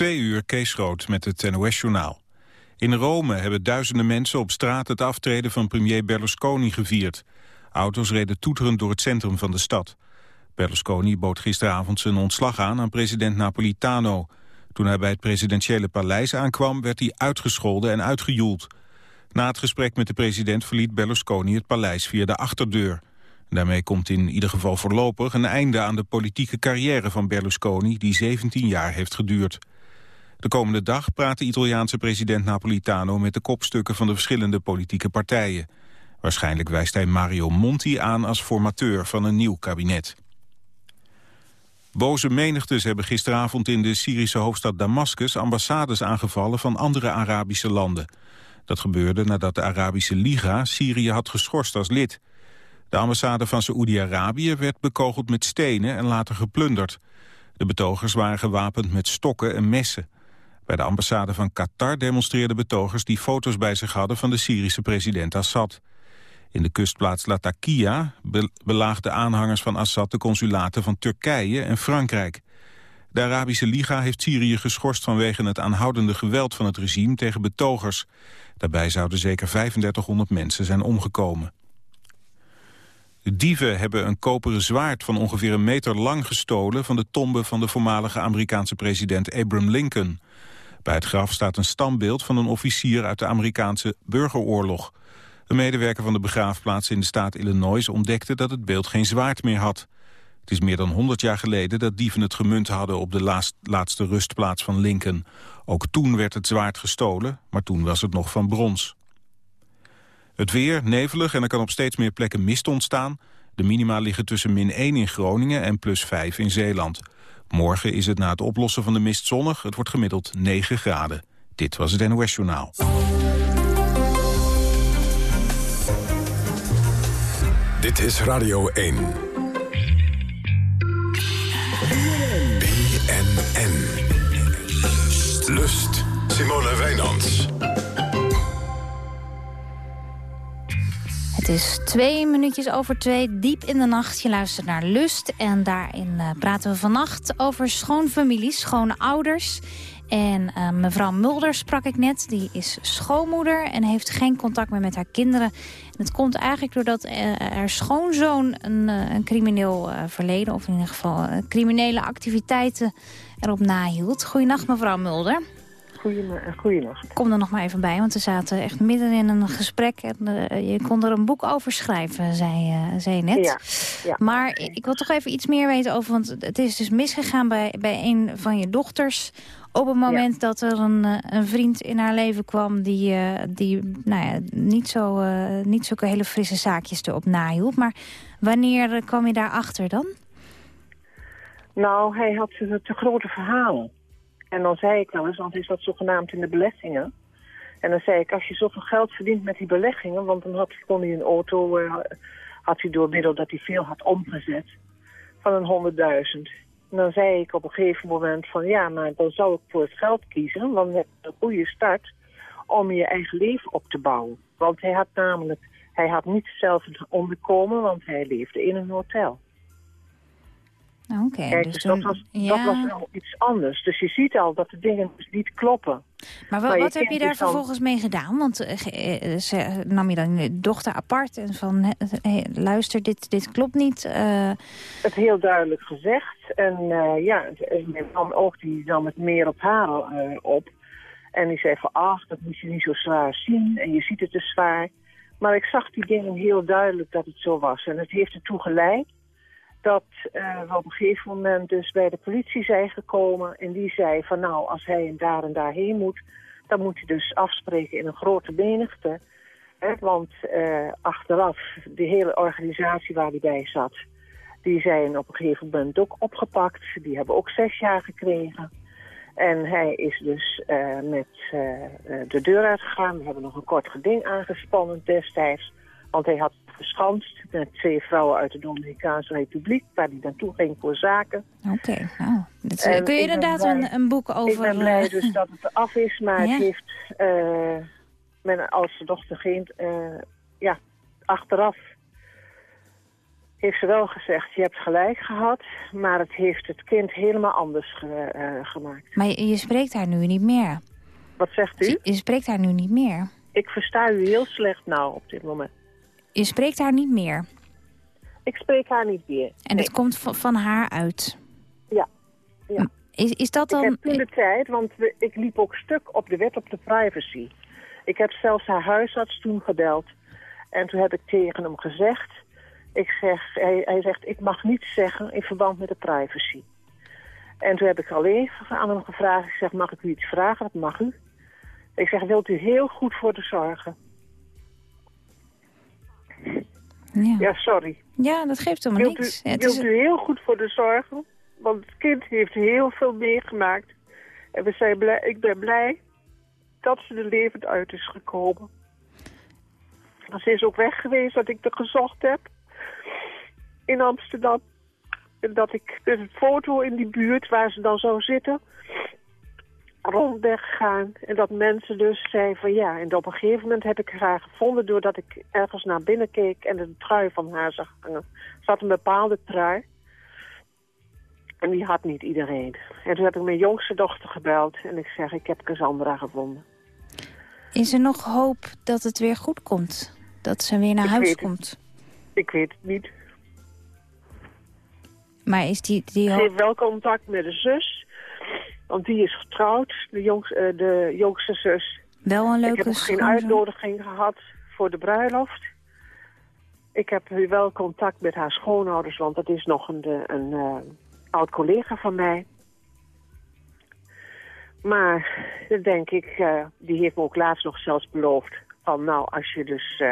Twee uur Kees Groot met het NOS-journaal. In Rome hebben duizenden mensen op straat het aftreden van premier Berlusconi gevierd. Auto's reden toeterend door het centrum van de stad. Berlusconi bood gisteravond zijn ontslag aan aan president Napolitano. Toen hij bij het presidentiële paleis aankwam werd hij uitgescholden en uitgejoeld. Na het gesprek met de president verliet Berlusconi het paleis via de achterdeur. Daarmee komt in ieder geval voorlopig een einde aan de politieke carrière van Berlusconi... die 17 jaar heeft geduurd. De komende dag praat de Italiaanse president Napolitano... met de kopstukken van de verschillende politieke partijen. Waarschijnlijk wijst hij Mario Monti aan als formateur van een nieuw kabinet. Boze menigtes hebben gisteravond in de Syrische hoofdstad Damascus... ambassades aangevallen van andere Arabische landen. Dat gebeurde nadat de Arabische Liga Syrië had geschorst als lid. De ambassade van Saoedi-Arabië werd bekogeld met stenen en later geplunderd. De betogers waren gewapend met stokken en messen. Bij de ambassade van Qatar demonstreerden betogers die foto's bij zich hadden van de Syrische president Assad. In de kustplaats Latakia belaagden aanhangers van Assad de consulaten van Turkije en Frankrijk. De Arabische Liga heeft Syrië geschorst vanwege het aanhoudende geweld van het regime tegen betogers. Daarbij zouden zeker 3500 mensen zijn omgekomen. Dieven hebben een koperen zwaard van ongeveer een meter lang gestolen... van de tombe van de voormalige Amerikaanse president Abraham Lincoln. Bij het graf staat een standbeeld van een officier uit de Amerikaanse burgeroorlog. Een medewerker van de begraafplaats in de staat Illinois ontdekte dat het beeld geen zwaard meer had. Het is meer dan 100 jaar geleden dat dieven het gemunt hadden op de laatste rustplaats van Lincoln. Ook toen werd het zwaard gestolen, maar toen was het nog van brons. Het weer, nevelig en er kan op steeds meer plekken mist ontstaan. De minima liggen tussen min 1 in Groningen en plus 5 in Zeeland. Morgen is het na het oplossen van de mist zonnig. Het wordt gemiddeld 9 graden. Dit was het NOS Journaal. Dit is Radio 1. BNN. Lust. Simone Wijnands. Is twee minuutjes over twee, diep in de nacht. Je luistert naar Lust en daarin uh, praten we vannacht over schoonfamilies, schone ouders. En uh, mevrouw Mulder sprak ik net, die is schoonmoeder en heeft geen contact meer met haar kinderen. En het komt eigenlijk doordat uh, haar schoonzoon een, een crimineel verleden, of in ieder geval criminele activiteiten erop nahield. Goedenacht mevrouw Mulder. Goeienacht. Kom er nog maar even bij, want we zaten echt midden in een gesprek. En uh, je kon er een boek over schrijven, zei, uh, zei je net. Ja, ja. Maar ik wil toch even iets meer weten over... want het is dus misgegaan bij, bij een van je dochters... op het moment ja. dat er een, eh, een vriend in haar leven kwam... die, die nou ja, niet, zo, niet zulke hele frisse zaakjes erop nahield. Maar wanneer kwam je daarachter dan? Nou, hij had te grote verhalen. En dan zei ik wel eens, want hij zat zogenaamd in de beleggingen. En dan zei ik, als je zoveel geld verdient met die beleggingen... want dan had, kon hij een auto, uh, had hij door middel dat hij veel had omgezet... van een honderdduizend. En dan zei ik op een gegeven moment van... ja, maar dan zou ik voor het geld kiezen... want het is een goede start om je eigen leven op te bouwen. Want hij had namelijk... hij had niet zelf onderkomen, want hij leefde in een hotel. Oké, okay, dus, dus dat, was, ja. dat was wel iets anders. Dus je ziet al dat de dingen dus niet kloppen. Maar, maar wat heb je daar dus vervolgens mee gedaan? Want uh, ze, nam je dan je dochter apart en van... Hey, luister, dit, dit klopt niet. Uh... Het heel duidelijk gezegd. En uh, ja, mijn man ook die nam het meer op haar op. En die zei van, ach, dat moet je niet zo zwaar zien. En je ziet het te zwaar. Maar ik zag die dingen heel duidelijk dat het zo was. En het heeft ertoe geleid dat we op een gegeven moment dus bij de politie zijn gekomen. En die zei van nou, als hij daar en daarheen moet... dan moet hij dus afspreken in een grote menigte. Hè, want uh, achteraf, de hele organisatie waar hij bij zat... die zijn op een gegeven moment ook opgepakt. Die hebben ook zes jaar gekregen. En hij is dus uh, met de deur uitgegaan. We hebben nog een kort geding aangespannen destijds... Want hij had verschanst met twee vrouwen uit de Dominicaanse Republiek... waar hij naartoe ging voor zaken. Oké, okay, nou, dat, kun je inderdaad een, een, boek over... Ik ben blij dus dat het af is, maar ja. het heeft uh, mijn oudste dochter geen... Uh, ja, achteraf heeft ze wel gezegd, je hebt gelijk gehad, maar het heeft het kind helemaal anders ge- eh, gemaakt. Maar je, je spreekt haar nu niet meer. Wat zegt u? Je spreekt haar nu niet meer. Ik versta u heel slecht nou op dit moment. Je spreekt haar niet meer. Ik spreek haar niet meer. En het komt van, van haar uit. Ja. ja. Is, is dat Ik dan... heb toen de tijd, want we- ik liep ook stuk op de wet op de privacy. Ik heb zelfs haar huisarts toen gebeld. En toen heb ik tegen hem gezegd... Ik zeg, hij, hij zegt, ik mag niets zeggen in verband met de privacy. En toen heb ik alleen aan hem gevraagd. Ik zeg, mag ik u iets vragen? Dat mag u. Ik zeg, wilt u heel goed voor de zorgen? Ja. Ja, sorry. ja, dat geeft helemaal Wilt u, niks. Ja, het wilt is- u heel goed voor de zorgen? Want het kind heeft heel veel meegemaakt. En we zijn blij, ik ben blij dat ze er levend uit is gekomen. Ze is ook weg geweest dat ik er gezocht heb. In Amsterdam. En dat ik met een foto in die buurt waar ze dan zou zitten rond ben gegaan. En dat mensen dus zeiden van ja. En op een gegeven moment heb ik haar gevonden doordat ik ergens naar binnen keek en een trui van haar zag hangen. Er zat een bepaalde trui. En die had niet iedereen. En toen heb ik mijn jongste dochter gebeld en ik zeg ik heb Cassandra gevonden. Is er nog hoop dat het weer goed komt? Dat ze weer naar Ik huis komt? Ik weet het niet. Maar is die, die Ze hoop... heeft wel contact met de zus. Want die is getrouwd, de, jongs, eh, de jongste zus. wel een Ik leuke heb ook geen uitnodiging gehad voor de bruiloft. Ik heb nu wel contact met haar schoonouders, want dat is nog een, een eh, oud collega van mij. Maar dan denk ik, eh, die heeft me ook laatst nog zelfs beloofd. Van nou, als je dus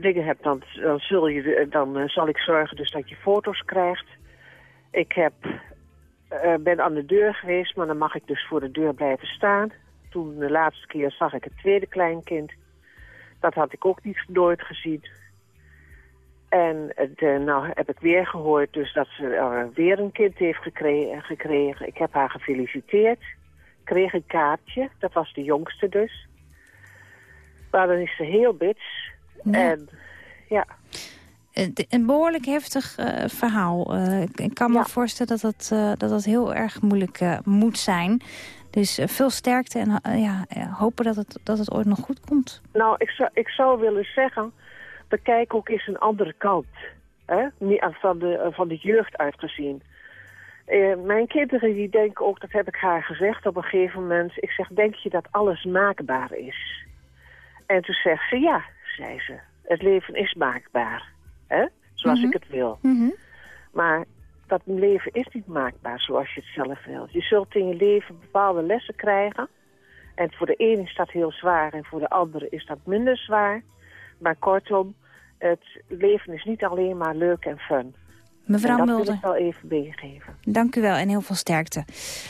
dingen hebt, dan, dan, zul je, dan zal ik zorgen dus dat je foto's krijgt. Ik heb, eh, ben aan de deur geweest, maar dan mag ik dus voor de deur blijven staan. Toen de laatste keer zag ik het tweede kleinkind. Dat had ik ook niet nooit gezien. En eh, nou heb ik weer gehoord dus dat ze eh, weer een kind heeft gekre- gekregen. Ik heb haar gefeliciteerd. Kreeg een kaartje. Dat was de jongste dus. Maar dan is ze heel bits. En ja, Een behoorlijk heftig eh, verhaal. Eh, ik, kan me Ja. voorstellen dat dat, eh, dat dat heel erg moeilijk moet zijn. Dus veel sterkte en ja, hopen dat het, dat het ooit nog goed komt. Nou, ik zou, ik zou willen zeggen, bekijk ook eens een andere kant. Hè? Van, de, van de jeugd uitgezien. Mijn kinderen die denken ook, dat heb ik haar gezegd op een gegeven moment. Ik zeg, denk je dat alles maakbaar is? En toen zegt ze, ja, zei ze. Het leven is maakbaar. Hè? Zoals Mhm. ik het wil. Mhm. Maar dat leven is niet maakbaar zoals je het zelf wilt. Je zult in je leven bepaalde lessen krijgen. En voor de ene is dat heel zwaar en voor de andere is dat minder zwaar. Maar kortom, het leven is niet alleen maar leuk en fun. Mevrouw en dat wil Mulder, ik wel even meegeven. dank u wel en heel veel sterkte.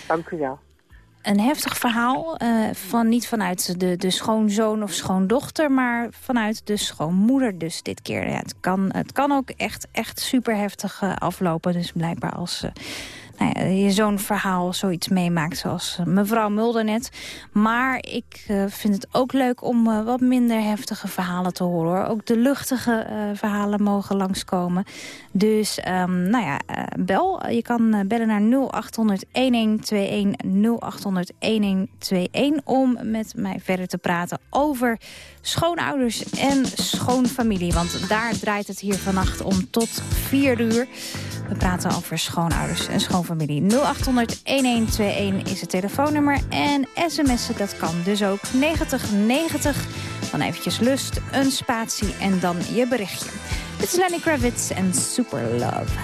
Dank u wel. Een heftig verhaal, eh, van, niet vanuit de, de schoonzoon of schoondochter... maar vanuit de schoonmoeder dus dit keer. Ja, het, kan, het kan ook echt, echt super heftig eh, aflopen. Dus blijkbaar als eh, nou je zo'n verhaal zoiets meemaakt... zoals eh, mevrouw Mulder net. Maar ik eh, vind het ook leuk om eh, wat minder heftige verhalen te horen. Hoor. Ook de luchtige verhalen mogen langskomen. Dus ehm, nou ja, bel. Je kan bellen naar 0800-1121, 0800-1121... om met mij verder te praten over schoonouders en schoonfamilie. Want daar draait het hier vannacht om tot 4 uur. We praten over schoonouders en schoonfamilie. 0800-1121 is het telefoonnummer. En sms'en, dat kan dus ook 9090. Dan eventjes lust, een spatie en dan je berichtje. Dit is Lenny Kravitz en Super Love.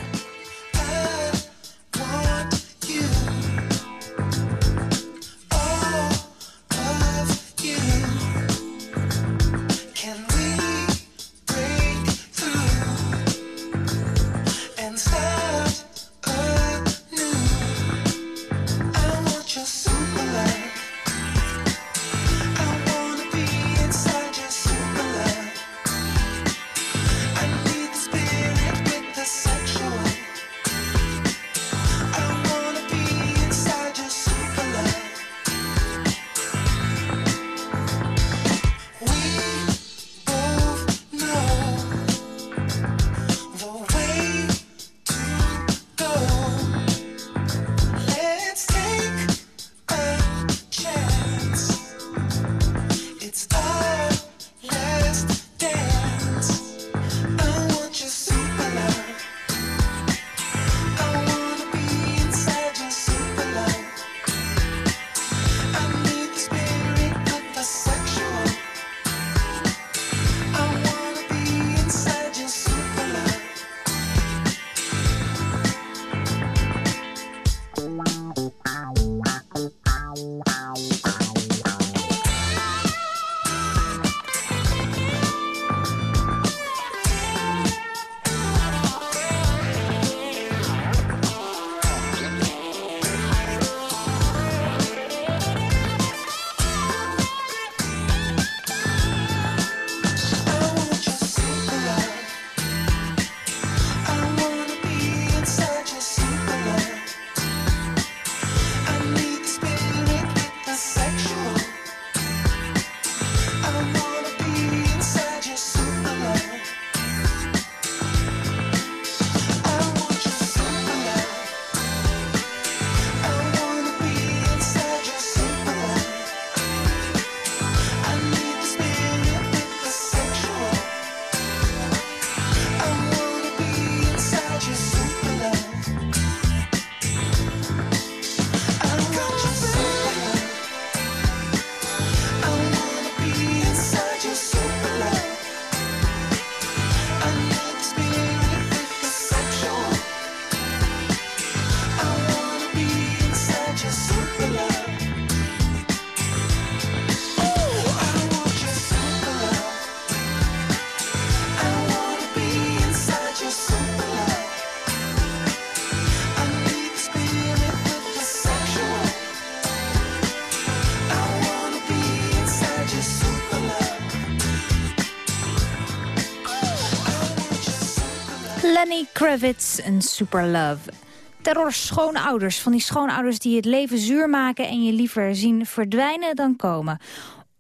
Kravitz en Super Love. Terror schoonouders, van die schoonouders die het leven zuur maken... en je liever zien verdwijnen dan komen.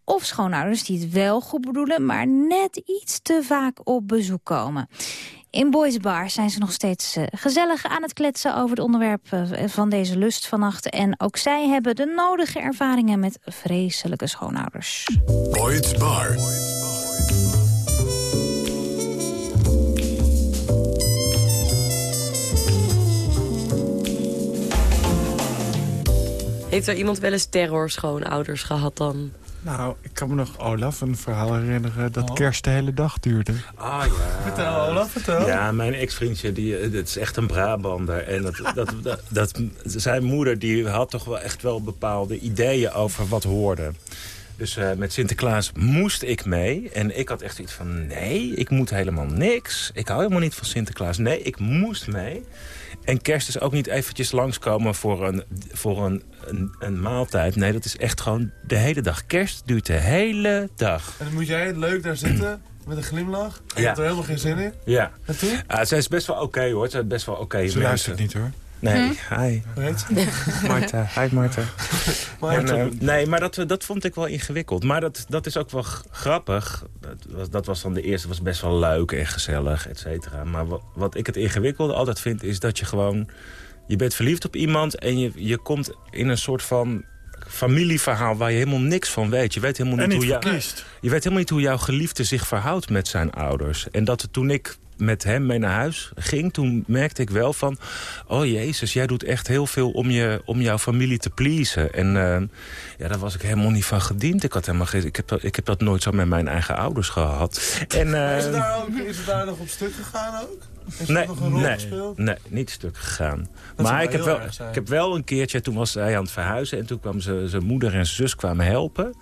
Of schoonouders die het wel goed bedoelen... maar net iets te vaak op bezoek komen. In Boys Bar zijn ze nog steeds eh, gezellig aan het kletsen... over het onderwerp eh, van deze lust vannacht. En ook zij hebben de nodige ervaringen met vreselijke schoonouders. Boyd's Bar. Heeft er iemand wel eens terrorschoonouders gehad dan? Nou, ik kan me nog, Olaf, een verhaal herinneren dat kerst de hele dag duurde. Ah ja. Vertel, Olaf, vertel. Ja, mijn ex-vriendje, die, eh, dat is echt een Brabander. En dat, dat, dat, dat, zijn moeder die had toch wel echt wel bepaalde ideeën over wat hoorde. Dus eh, met Sinterklaas moest ik mee. En ik had echt iets van, nee, ik moet helemaal niks. Ik hou helemaal niet van Sinterklaas. Nee, ik moest mee. En kerst is ook niet eventjes langskomen voor een, voor een, een, een maaltijd. Nee, dat is echt gewoon de hele dag. Kerst duurt de hele dag. En dan moet jij leuk daar zitten, met een glimlach. Je Ja. hebt er helemaal geen zin in. Ja. En toen? Ah, zij is best wel oké hoor. Zij is best wel oké Ze mensen. luistert niet hoor. Nee, hi. Hoe heet ze? Marta. Hi Marta. Maar En, eh, nee, maar dat, dat vond ik wel ingewikkeld. Maar dat, dat is ook wel grappig. Dat was, dat was dan de eerste, was best wel leuk en gezellig, et cetera. Maar wat, wat ik het ingewikkelde altijd vind, is dat je gewoon... Je bent verliefd op iemand en je, je komt in een soort van familieverhaal waar je helemaal niks van weet. Je weet helemaal niet, niet hoe jou, je weet helemaal niet hoe jouw geliefde zich verhoudt met zijn ouders. En dat toen ik met hem mee naar huis ging, toen merkte ik wel van... oh jezus, jij doet echt heel veel om, je, om jouw familie te pleasen. En eh, ja, daar was ik helemaal niet van gediend. Ik, had helemaal ik, heb, dat- ik heb dat nooit zo met mijn eigen ouders gehad. En, eh, Is het, daar ook, is het daar nog op stuk gegaan ook? Is Nee, nog een rol nee, gespeeld? nee, niet stuk gegaan. maar ik heb, wel, ik heb wel een keertje, toen was hij aan het verhuizen... en toen kwam ze- zijn moeder en zijn zus kwamen helpen.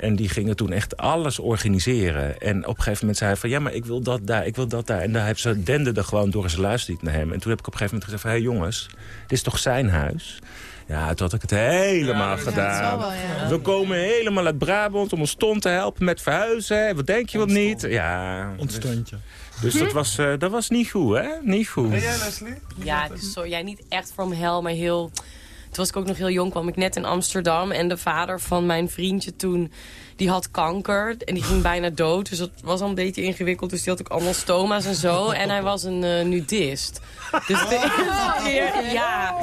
En die gingen toen echt alles organiseren. En op een gegeven moment zei hij van... ja, maar ik wil dat daar, ik wil dat daar. En daar hebben ze dende er gewoon door en ze luisterde niet naar hem. En toen heb ik op een gegeven moment gezegd van... hé hey, jongens, dit is toch zijn huis? Ja, toen had ik het helemaal gedaan. We komen helemaal uit Brabant om ons stond te helpen met verhuizen. Wat denk je wat niet? Ja, dus, Ontstandje. dus dat, was, eh, dat was niet goed, hè? Niet goed. En jij, Leslie? Ja, dus zo, jij niet echt from hell, maar heel... Toen was ik ook nog heel jong, kwam ik net in Amsterdam. En de vader van mijn vriendje toen, die had kanker. En die ging bijna dood. Dus dat was al een beetje ingewikkeld. Dus die had ook allemaal stoma's en zo. En hij was een eh, nudist. Dus de eerste keer, ja,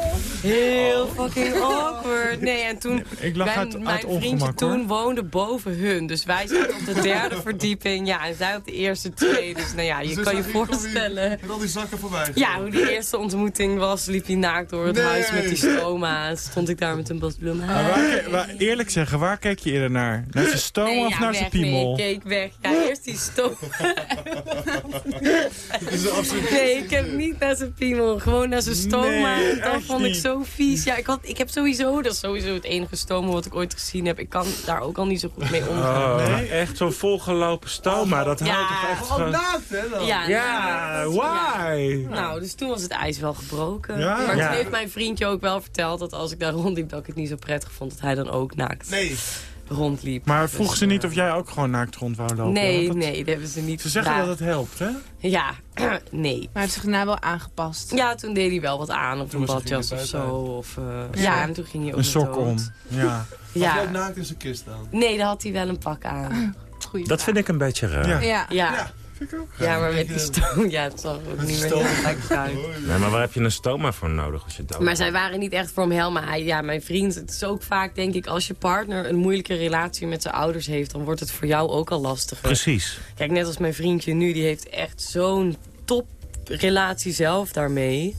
heel fucking awkward. Nee, en toen, Ik lach mijn, uit- uit mijn vriendje ongemak, hoor. toen woonde boven hun. Dus wij zaten op de derde verdieping. Ja, en zij op de eerste twee. Dus nou ja, je Dus kan je voorstellen. Met al die zakken voorbij. Ja, hoe die eerste ontmoeting was, liep hij naakt door het Nee. huis met die stoma's. Stond ik daar met een bos bloemen. Maar waar- eerlijk zeggen, waar keek je eerder naar? Naar zijn stoom Nee, of ja, naar zijn piemel? Nee, ik keek weg. Ja, eerst die stoom. Dit is absoluut... Nee, ik heb niet naar zijn piemel. Gewoon naar zijn stoma. Nee, dat vond ik niet. zo vies. Ja, ik, had, ik heb sowieso, dat is sowieso het enige stoma wat ik ooit gezien heb. Ik kan daar ook al niet zo goed mee omgaan. Oh, echt zo'n volgelopen stoma. Dat Ja. houdt toch echt Oh, van... naakt, hè dan? Ja, Ja, nou, why? Nou, dus toen was het ijs wel gebroken. Ja. Maar Ja. toen heeft mijn vriendje ook wel verteld dat als ik daar rondliep... dat ik het niet zo prettig vond dat hij dan ook naakt Nee. Rondliep. Maar Dus, ze niet eh, of jij ook gewoon naakt rond wou lopen? Nee, dat- nee, dat hebben ze niet Ze zeggen dat het helpt, hè? Ja, nee. Maar het is zich nou wel aangepast. Ja, toen deed hij wel wat aan. Of Toen een hij badjas of zo. Of, eh, Ja. ja. en toen ging hij ook Een sok om. Ja. Ja. naakt in zijn kist dan? Nee, daar had hij wel een pak aan. Goeie Dat vind ik een beetje raar. Ja. Ja. Ja, Vind ik ook. ja maar met die stoom, ja, het er ook niet meer heel uit. Nee, maar waar heb je een stoma voor nodig als je dood Maar zij waren niet echt hell. Maar hij, ja, mijn vriend, het is ook vaak, denk ik, als je partner een moeilijke relatie met zijn ouders heeft, dan wordt het voor jou ook al lastiger. Precies. Kijk, net als mijn vriendje nu, die heeft echt zo'n toprelatie zelf daarmee.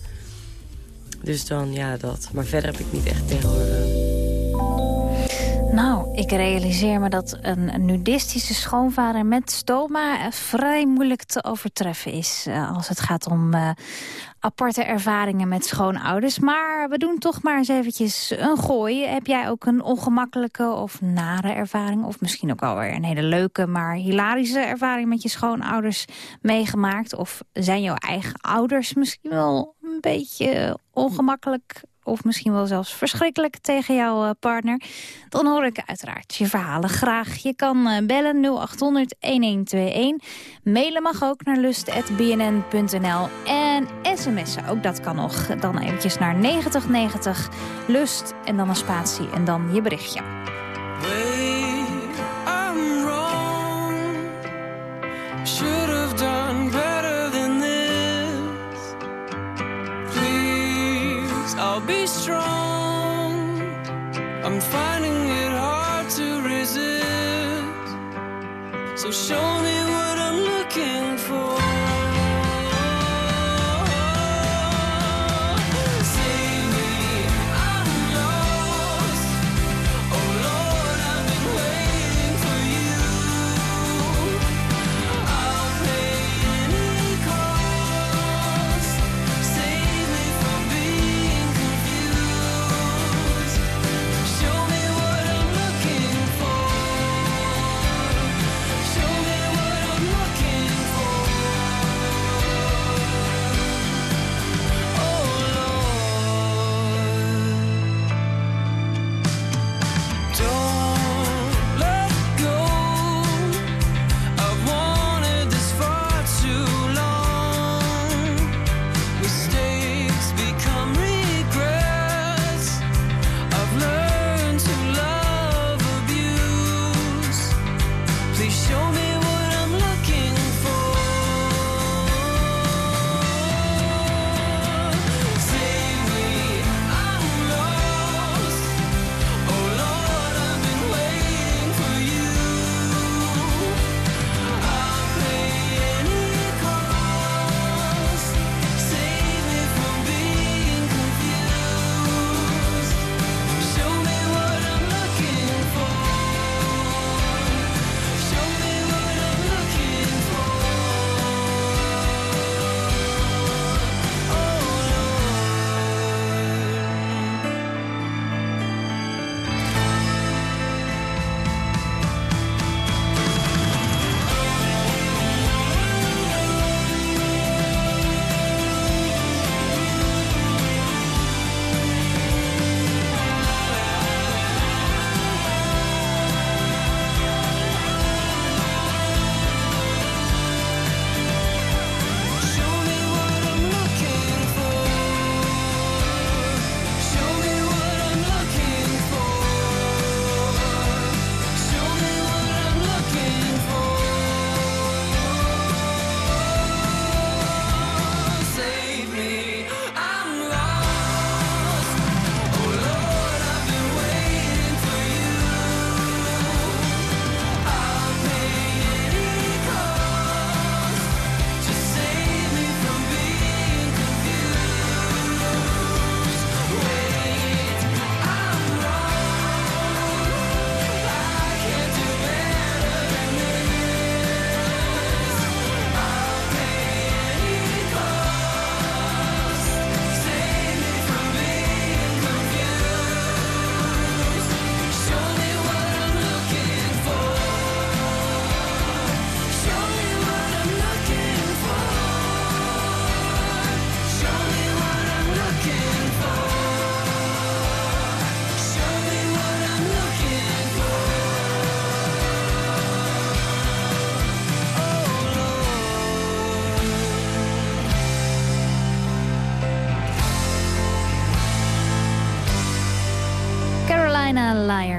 Dus dan, ja, dat. Maar verder heb ik niet echt terror. Nou, ik realiseer me dat een nudistische schoonvader met stoma eh, vrij moeilijk te overtreffen is. eh, als het gaat om eh, aparte ervaringen met schoonouders. Maar we doen toch maar eens eventjes een gooi. Heb jij ook een ongemakkelijke of nare ervaring? Of misschien ook wel weer een hele leuke, maar hilarische ervaring met je schoonouders meegemaakt? Of zijn jouw eigen ouders misschien wel een beetje ongemakkelijk of misschien wel zelfs verschrikkelijk tegen jouw eh, partner... dan hoor ik uiteraard je verhalen graag. Je kan eh, bellen 0800-1121. Mailen mag ook naar lust.bnn.nl. En sms'en, ook dat kan nog. Dan eventjes naar 9090 lust en dan een spatie en dan je berichtje. I'll be strong. I'm finding it hard to resist. So show me what I'm looking for.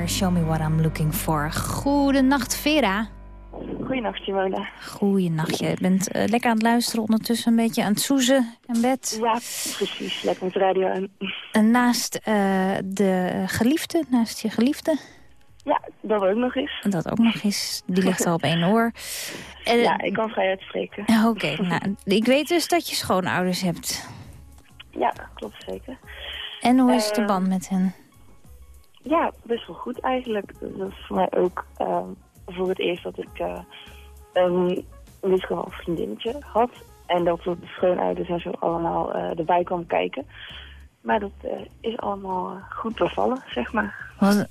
Show me what I'm looking for. Goedenacht, Vera. Goeienacht, Simone. Goeienacht, je bent eh, lekker aan het luisteren, ondertussen een beetje aan het soezen in bed. Ja, precies. Lekker met de radio aan. En naast eh, de geliefde, naast je geliefde, Ja, dat ook nog eens. en dat ook nog eens, die ligt al op één oor. En, Ja, ik kan vrij uitspreken. Oké, nou, ik weet dus dat je schoonouders hebt. Ja, klopt zeker. En hoe is de Eh, band met hen? Ja, best wel goed eigenlijk. Dat is voor mij ook ehm, voor het eerst dat ik eh een vriendinnetje had. En dat de schoonouders en zo allemaal eh, erbij kwam kijken. Maar dat eh, is allemaal goed bevallen, zeg maar. Want,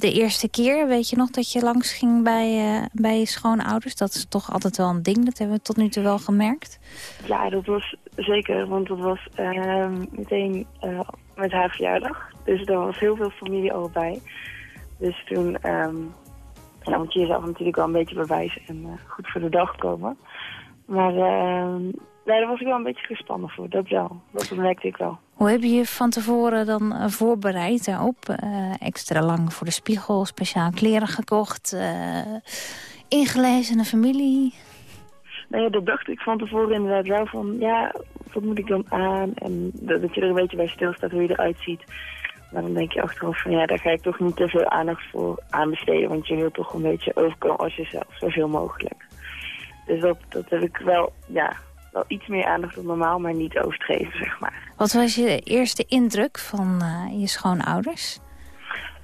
de eerste keer, weet je nog dat je langs ging bij, bij je schoonouders? Dat is toch altijd wel een ding, dat hebben we tot nu toe wel gemerkt. Ja, dat was zeker, want dat was ehm, meteen met haar verjaardag. Dus er was heel veel familie al bij. Dus toen ehm ja, moet je jezelf natuurlijk wel een beetje bewijzen en eh, goed voor de dag komen. Maar ehm nee, daar was ik wel een beetje gespannen voor, dat wel. Dat merkte ik wel. Hoe heb je je van tevoren dan eh, voorbereid daarop? Eh, extra lang voor de spiegel, speciaal kleren gekocht, ingelezen in de familie? Nou ja, dat dacht ik van tevoren inderdaad wel van, ja, wat moet ik dan aan? En dat, dat je er een beetje bij stilstaat hoe je eruit ziet. Maar dan denk je achteraf van, ja, daar ga ik toch niet te veel aandacht voor aan besteden. Want je wilt toch een beetje overkomen als jezelf, zoveel mogelijk. Dus dat, dat heb ik wel, ja, wel iets meer aandacht dan normaal, maar niet overdreven, zeg maar. Wat was je eerste indruk van eh, je schoonouders?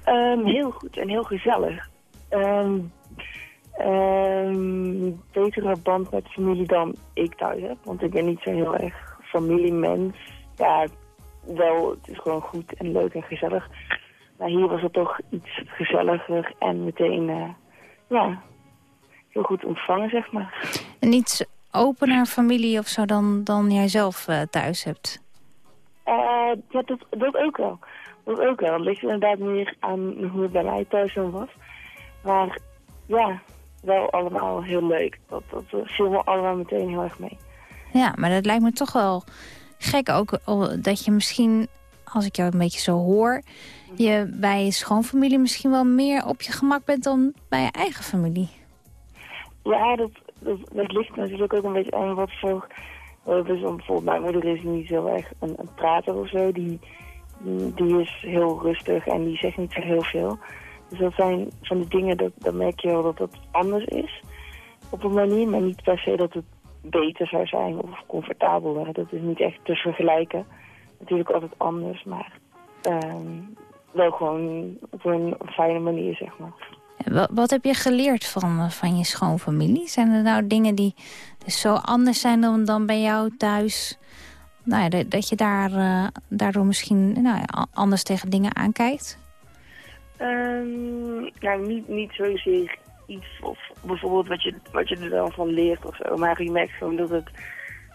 Ehm, heel goed en heel gezellig. Ehm, betere band met familie dan ik thuis heb. Want ik ben niet zo heel erg familiemens. Ja, wel, het is gewoon goed en leuk en gezellig. Maar hier was het toch iets gezelliger en meteen, eh, ja, heel goed ontvangen, zeg maar. Een iets opener familie of zo dan, dan jij zelf eh, thuis hebt? Eh, ja, dat, dat ook wel. Dat ook wel. Het ligt inderdaad meer aan hoe het bij mij thuis dan was. Maar ja, wel allemaal heel leuk. Dat, dat viel me allemaal meteen heel erg mee. Ja, maar dat lijkt me toch wel gek ook dat je misschien, als ik jou een beetje zo hoor... je bij je schoonfamilie misschien wel meer op je gemak bent dan bij je eigen familie. Ja, dat, dat, dat ligt natuurlijk ook een beetje aan wat voor... eh, dus bijvoorbeeld mijn moeder is niet zo erg een, prater of zo. Die, die, die is heel rustig en die zegt niet zo heel veel. Dus dat zijn van die dingen, dat, dan merk je wel dat het anders is. Op een manier, maar niet per se dat het beter zou zijn of comfortabeler. Dat is niet echt te vergelijken. Natuurlijk altijd anders, maar ehm, wel gewoon op een fijne manier, zeg maar. Wat, wat heb je geleerd van, eh, van je schoonfamilie? Zijn er nou dingen die dus zo anders zijn dan, dan bij jou thuis? Nou ja, dat, dat je daar, eh, daardoor misschien nou ja, anders tegen dingen aankijkt? Ehm, nou, niet, niet zozeer iets of bijvoorbeeld wat je, wat je er dan van leert of zo. Maar je merkt gewoon dat het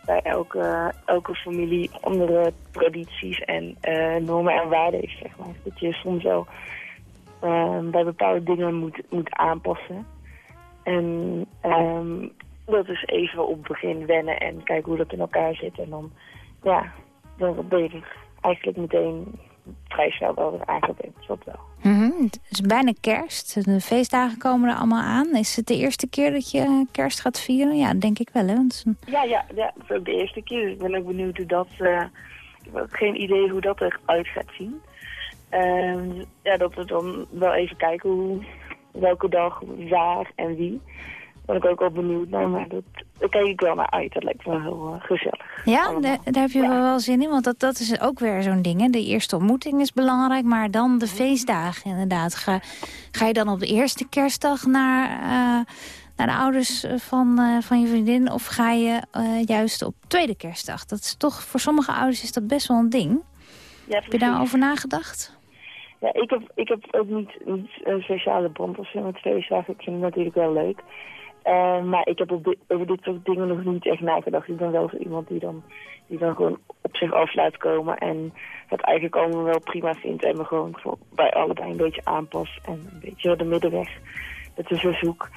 bij elke, elke familie andere tradities en eh, normen en waarden heeft, zeg maar. Dat je soms wel ehm, bij bepaalde dingen moet, moet aanpassen. En ehm, dat is even op het begin wennen en kijken hoe dat in elkaar zit. En dan, ja, dan ben je eigenlijk meteen vrij snel wel weer. Dat wel. Mhm, Het is bijna kerst. De feestdagen komen er allemaal aan. Is het de eerste keer dat je kerst gaat vieren? Ja, denk ik wel. Hè? Ja, ja, ja, dat is ook de eerste keer. Ik ben ook benieuwd hoe dat... eh, ik heb ook geen idee hoe dat eruit gaat zien. Ehm, ja, dat we dan wel even kijken hoe, welke dag, waar en wie. Ben ik ook wel benieuwd naar, maar dat, daar kijk ik wel naar uit. Dat lijkt me wel heel eh, gezellig. Ja, daar, daar heb je wel, wel zin in. Want dat, dat is ook weer zo'n ding. Hè? De eerste ontmoeting is belangrijk. Maar dan de feestdagen inderdaad. Ga, ga je dan op de eerste kerstdag naar, eh, naar de ouders van, eh, van je vriendin? Of ga je juist op tweede kerstdag? Dat is toch, voor sommige ouders is dat best wel een ding. Ja, Heb je daarover nagedacht? Ja, ik heb, ik heb ook niet, niet een speciale band of zo met feestdagen. Ik vind het natuurlijk wel leuk. Eh, maar ik heb op dit, over dit soort dingen nog niet echt nagedacht. Ik ben wel zo iemand die dan, die dan gewoon op zich af laat komen. En het eigenlijk allemaal wel prima vindt. En me gewoon bij allebei een beetje aanpas. En een beetje de middenweg ertussen zoek.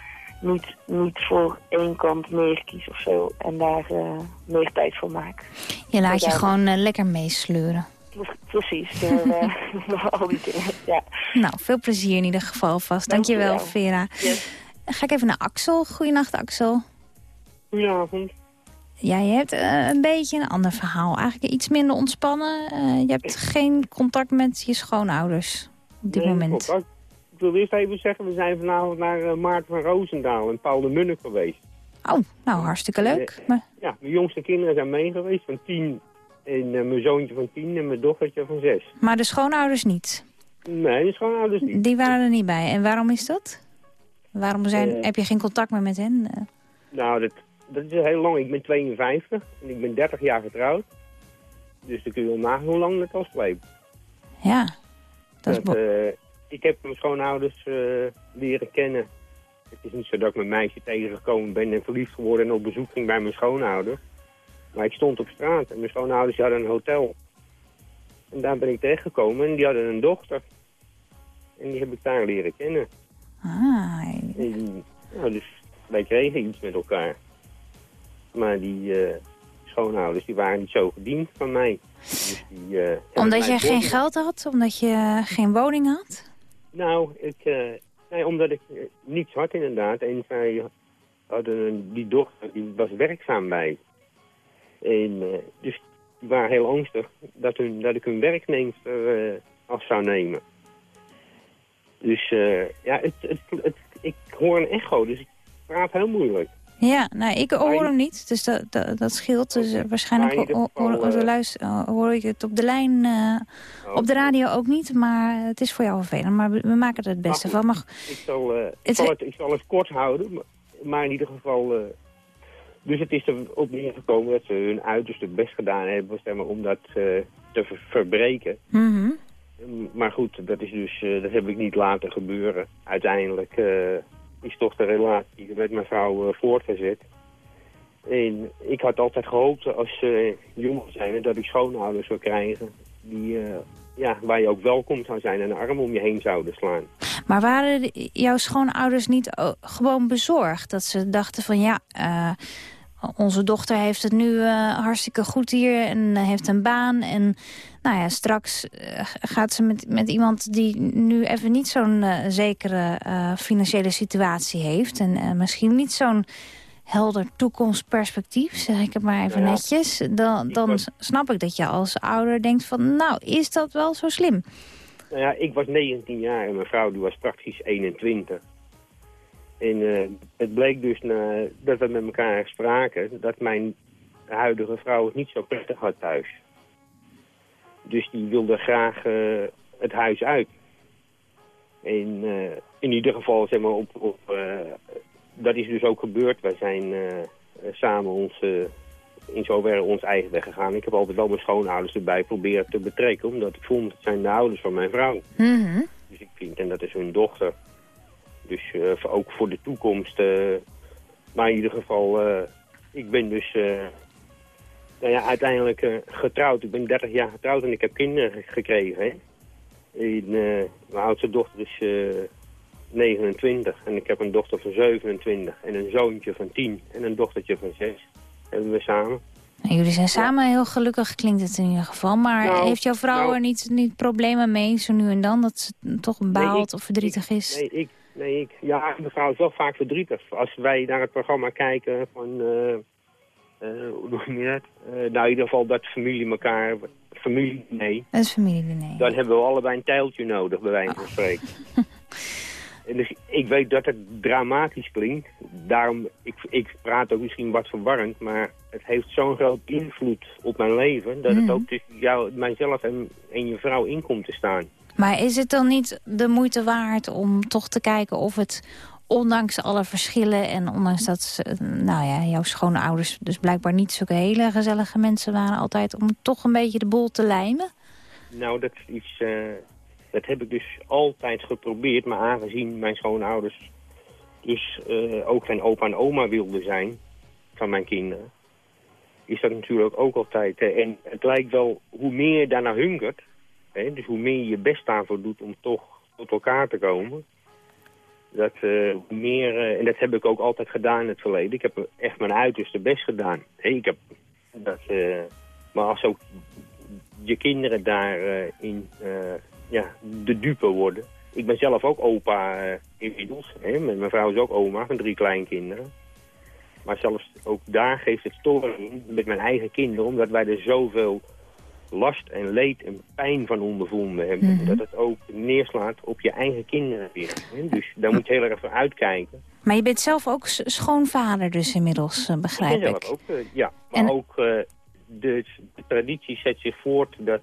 Niet, niet voor één kant meer kies of zo. En daar eh, meer tijd voor maak. Je laat je gewoon eh, lekker meesleuren. Precies, door, eh, al die dingen. Ja. Nou, veel plezier in ieder geval vast. Dankjewel, Dankjewel. Vera. Yes. Dan ga ik even naar Axel. Goedenacht, Axel. Goedenavond. Ja, je hebt eh, een beetje een ander verhaal. Eigenlijk iets minder ontspannen. Eh, je hebt geen contact met je schoonouders op dit Nee, moment. klopt. Ik wil eerst even zeggen, we zijn vanavond naar eh, Maarten van Roosendaal en Paul de Munnik geweest. Oh, nou, hartstikke leuk. Maar, Ja, mijn jongste kinderen zijn mee geweest, van tien. En mijn zoontje van tien en mijn dochtertje van zes. maar de schoonouders niet. Nee, de schoonouders niet. Die waren er niet bij. En waarom is dat? Waarom zijn, Eh. heb je geen contact meer met hen? Eh, Nou, dat, dat is heel lang. Ik ben 52 en ik ben 30 jaar getrouwd. Dus dan kun je wel nagaan hoe lang het al sleept. ja, dat is... Dat, eh, ik heb mijn schoonouders leren kennen. Het is niet zo dat ik mijn meisje tegengekomen ben en verliefd geworden en op bezoek ging bij mijn schoonouders. Maar ik stond op straat en mijn schoonouders hadden een hotel. En daar ben ik terechtgekomen en die hadden een dochter. En die heb ik daar leren kennen. Ah, En, nou, dus wij kregen iets met elkaar. Maar die eh, schoonouders die waren niet zo gediend van mij. Dus die, eh, omdat je geen geld had? Omdat je geen woning had? Nou, ik, eh, nee, omdat ik niets had inderdaad. En zij hadden een- die dochter, die was werkzaam bij. En dus die waren heel angstig dat, hun, dat ik hun werknemster eh, af zou nemen. Dus eh, ja, het, het, het, ik hoor een echo, dus ik praat heel moeilijk. Ja, nou, ik hoor hem niet, dus dat, dat, dat scheelt. Dus eh, waarschijnlijk ho- eh, luister- hoor ik het op de lijn, eh, op de radio ook niet. Maar het is voor jou vervelend, maar we, we maken er het beste Maar van. Maar Ik zal, ik, Het- zal het, ik zal het kort houden, maar, in ieder geval... dus het is er op neergekomen dat ze hun uiterste best gedaan hebben zeg maar, om dat te ver- verbreken. Mm, Maar goed, dat, is dus, eh, dat heb ik niet laten gebeuren. Uiteindelijk eh, is toch de relatie met mijn vrouw eh, voortgezet. En ik had altijd gehoopt als jong zijn dat ik schoonouders zou krijgen. Die, ja, waar je ook welkom zou zijn en een arm om je heen zouden slaan. Maar waren jouw schoonouders niet gewoon bezorgd? Dat ze dachten van ja, onze dochter heeft het nu hartstikke goed hier en heeft een baan. En nou ja, straks eh, gaat ze met, met iemand die nu even niet zo'n eh, zekere eh, financiële situatie heeft. En misschien niet zo'n helder toekomstperspectief, zeg ik het maar even ja, netjes. Dan, dan snap ik dat je als ouder denkt van nou, is dat wel zo slim? Nou ja, ik was 19 jaar en mijn vrouw die was praktisch 21. En het bleek dus na, dat we met elkaar spraken dat mijn huidige vrouw het niet zo prettig had thuis. Dus die wilde graag eh, het huis uit. En eh, in ieder geval, zeg maar, op, op, eh, dat is dus ook gebeurd. Wij zijn samen ons, in zoverre ons eigen weg gegaan. Ik heb altijd wel mijn schoonouders erbij proberen te betrekken, omdat ik vond, het zijn de ouders van mijn vrouw. Mhm. Dus ik vind, en dat is hun dochter. Dus ook voor de toekomst. maar in ieder geval, ik ben dus nou ja, uiteindelijk eh, getrouwd. Ik ben 30 jaar getrouwd en ik heb kinderen ge- gekregen. Hè. En, eh, mijn oudste dochter is eh, 29 en ik heb een dochter van 27 en een zoontje van 10 en een dochtertje van 6. Hebben we samen. Nou, jullie zijn samen heel gelukkig, klinkt het in ieder geval. Maar Nou, heeft jouw vrouw nou- er niet, niet problemen mee, zo nu en dan? Dat ze toch baalt ik- of verdrietig is? Nee, ik, nee, ik. Ja, mevrouw is wel vaak verdrietig. Als wij naar het programma kijken van... eh, hoe noem je dat? Eh, nou, in ieder geval dat familie elkaar... Familie, nee. Dat is familiediner. Dan hebben we allebei een tijltje nodig, bij wijze van spreken. En dus ik weet dat het dramatisch klinkt. Daarom, ik, ik praat ook misschien wat verwarrend, maar het heeft zo'n groot invloed op mijn leven... dat het Mhm. ook tussen jou, mijzelf en, en je vrouw in komt te staan. Maar is het dan niet de moeite waard om toch te kijken of het... ondanks alle verschillen en ondanks dat ze, nou ja, jouw schoonouders... dus blijkbaar niet zulke hele gezellige mensen waren altijd... om toch een beetje de boel te lijmen? Nou, dat is iets... eh, dat heb ik dus altijd geprobeerd, maar aangezien mijn schoonouders dus eh, ook geen opa en oma wilden zijn van mijn kinderen, is dat natuurlijk ook altijd... eh, en het lijkt wel, hoe meer je daarnaar hunkert, hè, dus hoe meer je je best daarvoor doet om toch tot elkaar te komen, dat eh, meer, eh, en dat heb ik ook altijd gedaan in het verleden, ik heb echt mijn uiterste best gedaan. Ik heb dat, eh, maar als ook je kinderen daarin in ja, de dupe worden. Ik ben zelf ook opa inmiddels. Hè? Mijn vrouw is ook oma van drie kleinkinderen. Maar zelfs ook daar geeft het storing met mijn eigen kinderen... omdat wij er zoveel last en leed en pijn van ondervonden hebben. Mhm. Dat het ook neerslaat op je eigen kinderen weer. Hè? Dus daar moet je heel erg voor uitkijken. Maar je bent zelf ook schoonvader dus inmiddels, eh, begrijp Ik ik. zelf ook, eh, ja. Maar En- ook eh, de, de traditie zet zich voort dat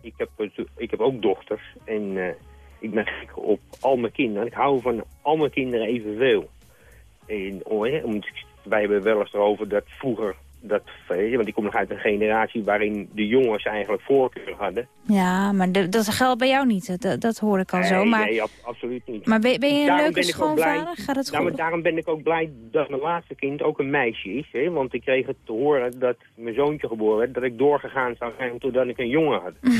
ik, heb, ik heb ook dochters. En ik ben gek op al mijn kinderen. Ik hou van al mijn kinderen evenveel. En, oh, hè, wij hebben wel eens erover dat vroeger dat, want ik kom nog uit een generatie waarin de jongens eigenlijk voorkeur hadden. Ja, maar de- dat geldt bij jou niet. Dat, dat hoor ik al zo. Nee, Maar, nee, ab- absoluut niet. maar ben, ben je een Daarom leuke schoonvader? Gaat het Nou, maar goed? daarom ben ik ook blij dat mijn laatste kind ook een meisje is. Hè? Want ik kreeg het te horen dat mijn zoontje geboren werd... dat ik doorgegaan zou zijn totdat ik een jongen had.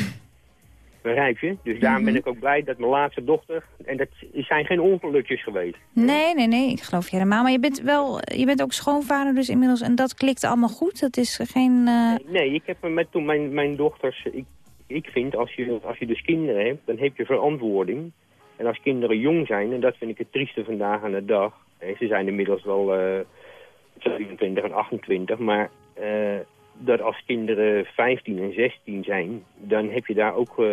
Begrijp je? Dus daarom Mhm. ben ik ook blij dat mijn laatste dochter... en dat zijn geen ongelukjes geweest. Nee, nee, nee, ik geloof je helemaal. Maar je bent, wel, je bent ook schoonvader dus inmiddels en dat klikt allemaal goed? Dat is geen... eh, Nee, ik heb me met toen mijn, mijn dochters... Ik, ik vind, als je, als je dus kinderen hebt, dan heb je verantwoording. En als kinderen jong zijn, en dat vind ik het trieste vandaag aan de dag... Hè, ze zijn inmiddels wel eh 27 en 28, maar... eh, dat als kinderen 15 en 16 zijn, dan heb je daar ook eh,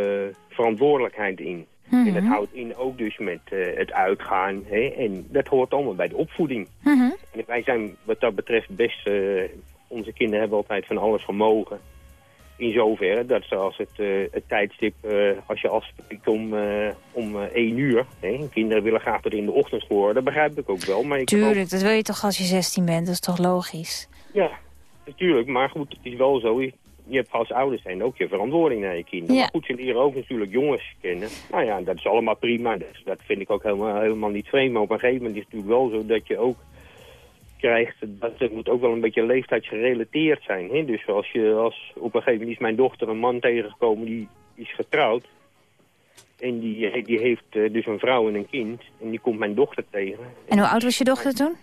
verantwoordelijkheid in. En dat houdt in ook dus met eh, het uitgaan. Hè? En dat hoort allemaal bij de opvoeding. mhm. En wij zijn wat dat betreft best... eh, onze kinderen hebben altijd van alles vermogen. In zoverre dat ze als het, het tijdstip... als je afspreekt om, om één uur... Hè? Kinderen willen graag tot in de ochtend scoren. Dat begrijp ik ook wel. Maar ik ook- Tuurlijk, dat wil je toch als je 16 bent, dat is toch logisch? ja, natuurlijk. Maar goed, het is wel zo. Je, je hebt als ouders zijn ook je verantwoording naar je kinderen. Ja. Maar goed, ze leren ook natuurlijk jongens kennen. Nou ja, dat is allemaal prima. Dat, dat vind ik ook helemaal, helemaal niet vreemd. Maar op een gegeven moment is het natuurlijk wel zo dat je ook krijgt... dat het moet ook wel een beetje leeftijdsgerelateerd zijn. Hè? Dus als je als op een gegeven moment is mijn dochter een man tegengekomen die is getrouwd... En die, die heeft eh, dus een vrouw en een kind. En die komt mijn dochter tegen. En hoe oud was je dochter toen?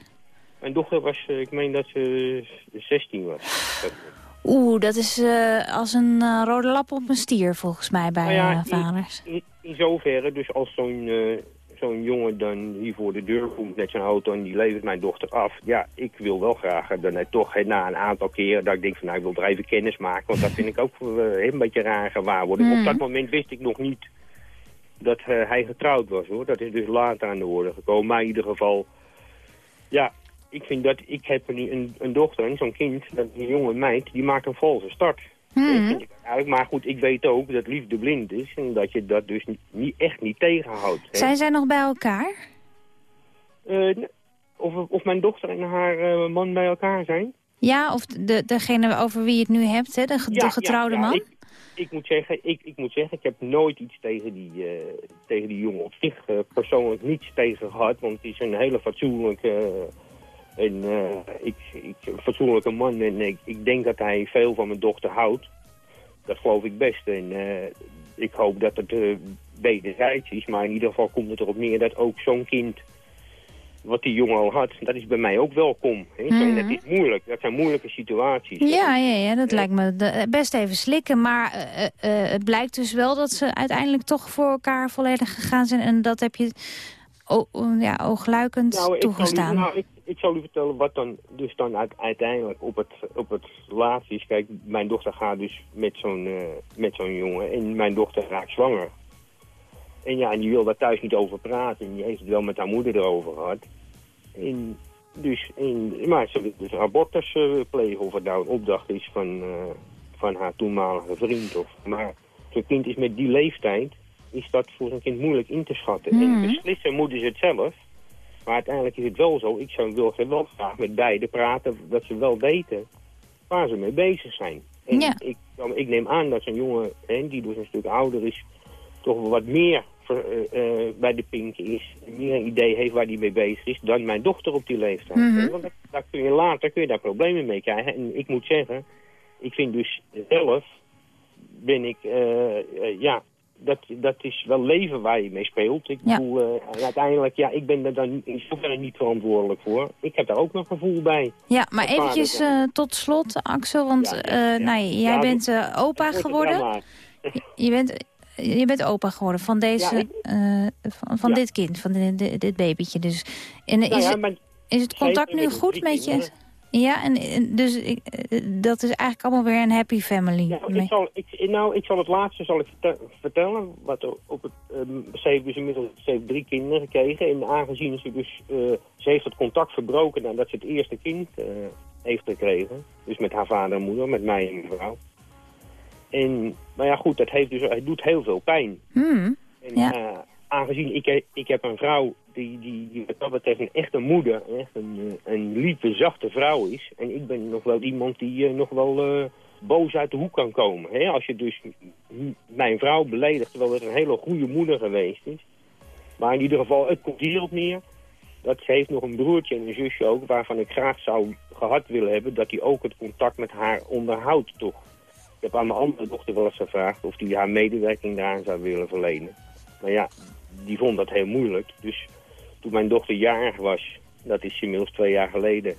Mijn dochter was, eh, ik meen dat ze 16 was. Oeh, dat is eh, als een eh, rode lap op een stier volgens mij bij Nou ja, vaders. In, in zoverre, dus als zo'n zo'n jongen dan hier voor de deur komt met zijn auto en die levert mijn dochter af. Ja, ik wil wel graag dan hij toch na een aantal keren dat ik denk van nou, ik wil er even kennis maken. Want dat vind ik ook een beetje raar gewaarwording. Mhm. Op dat moment wist ik nog niet dat hij getrouwd was hoor. Dat is dus later aan de orde gekomen. Maar in ieder geval, ja, ik vind dat ik heb een, een, een dochter en zo'n kind, dat een jonge meid, die maakt een valse start. Mhm. Maar goed, ik weet ook dat liefde blind is en dat je dat dus niet, niet- echt niet tegenhoudt. hè. Zijn zij nog bij elkaar? Eh, of, of mijn dochter en haar eh, man bij elkaar zijn? Ja, of de, degene over wie je het nu hebt, hè? De, ge- de getrouwde ja, ja, man? Ik, ik, moet zeggen, ik, ik moet zeggen, ik heb nooit iets tegen die, eh, tegen die jongen op zich persoonlijk niets tegen gehad. Want het is een hele fatsoenlijke, en, eh, ik, ik, een fatsoenlijke man. En ik, ik denk dat hij veel van mijn dochter houdt. Dat geloof ik best. En eh, ik hoop dat het uh, wederzijds is. Maar in ieder geval komt het erop neer dat ook zo'n kind wat die jongen al had, dat is bij mij ook welkom. Hè? Mhm. Dat is moeilijk. Dat zijn moeilijke situaties. Ja, ja, ja, dat lijkt me best even slikken. Maar het blijkt dus wel dat ze uiteindelijk toch voor elkaar volledig gegaan zijn. En dat heb je ja, oogluikend Nou, ik toegestaan. nou, ik, ik zal u vertellen wat dan dus dan uit- uiteindelijk op het, op het laatste is. Kijk, mijn dochter gaat dus met zo'n eh, met zo'n jongen en mijn dochter raakt zwanger. En ja, en die wil daar thuis niet over praten. En die heeft het wel met haar moeder erover gehad. En dus, en, maar ze wil dus abortus eh, plegen of het nou een opdracht is van, eh, van haar toenmalige vriend. Of, maar zo'n kind is met die leeftijd, is dat voor zo'n kind moeilijk in te schatten. Mhm. En beslissen moeten ze het zelf. Maar uiteindelijk is het wel zo, ik zou, wil wel graag met beiden praten, dat ze wel weten waar ze mee bezig zijn. En Ja. ik, ik neem aan dat zo'n jongen, hè, die dus een stuk ouder is, toch wat meer ver- eh, eh, bij de pink is. Meer een idee heeft waar die mee bezig is dan mijn dochter op die leeftijd. Mhm. hè. Want daar, daar kun je later kun je daar problemen mee krijgen. En ik moet zeggen, ik vind dus zelf, ben ik, eh, ja, dat, dat is wel leven waar je mee speelt. Ik Ja. bedoel, eh, uiteindelijk, ja, ik ben er dan in zoverre niet verantwoordelijk voor. Ik heb daar ook nog gevoel bij. Ja, maar Dat eventjes eh, tot slot, Axel. Want Ja, eh, Nou, jij bent opa geworden. Je bent, je bent opa geworden van, deze, ik- van, dit kind, van dit, dit, dit babytje. Dus. En Nou is, maar is het contact nu goed met je? Ja, en, en dus ik, eh, dat is eigenlijk allemaal weer een happy family. Ja, ik zal, ik, nou, ik zal het laatste zal ik verte- vertellen. Wat op het, ehm, ze heeft dus inmiddels ze heeft drie kinderen gekregen. En aangezien ze dus, eh, ze heeft het contact verbroken nadat ze het eerste kind eh, heeft gekregen. Dus met haar vader en moeder, met mij en mijn vrouw. En, maar ja goed, dat heeft dus, het doet heel veel pijn. Hmm, En Ja. eh, aangezien ik, ik heb een vrouw die, die, die wat dat betreft een echte moeder, echt een, eh, een lieve, zachte vrouw is. En ik ben nog wel iemand die eh, nog wel eh, boos uit de hoek kan komen. Hè? Als je dus mijn vrouw beledigt, terwijl het een hele goede moeder geweest is. Maar in ieder geval, het komt hierop neer. Dat ze heeft nog een broertje en een zusje ook, waarvan ik graag zou gehad willen hebben... dat hij ook het contact met haar onderhoudt, toch. Ik heb aan mijn andere dochter wel eens gevraagd of die haar medewerking daaraan zou willen verlenen. Maar ja, die vond dat heel moeilijk. Dus toen mijn dochter jarig was, dat is inmiddels twee jaar geleden...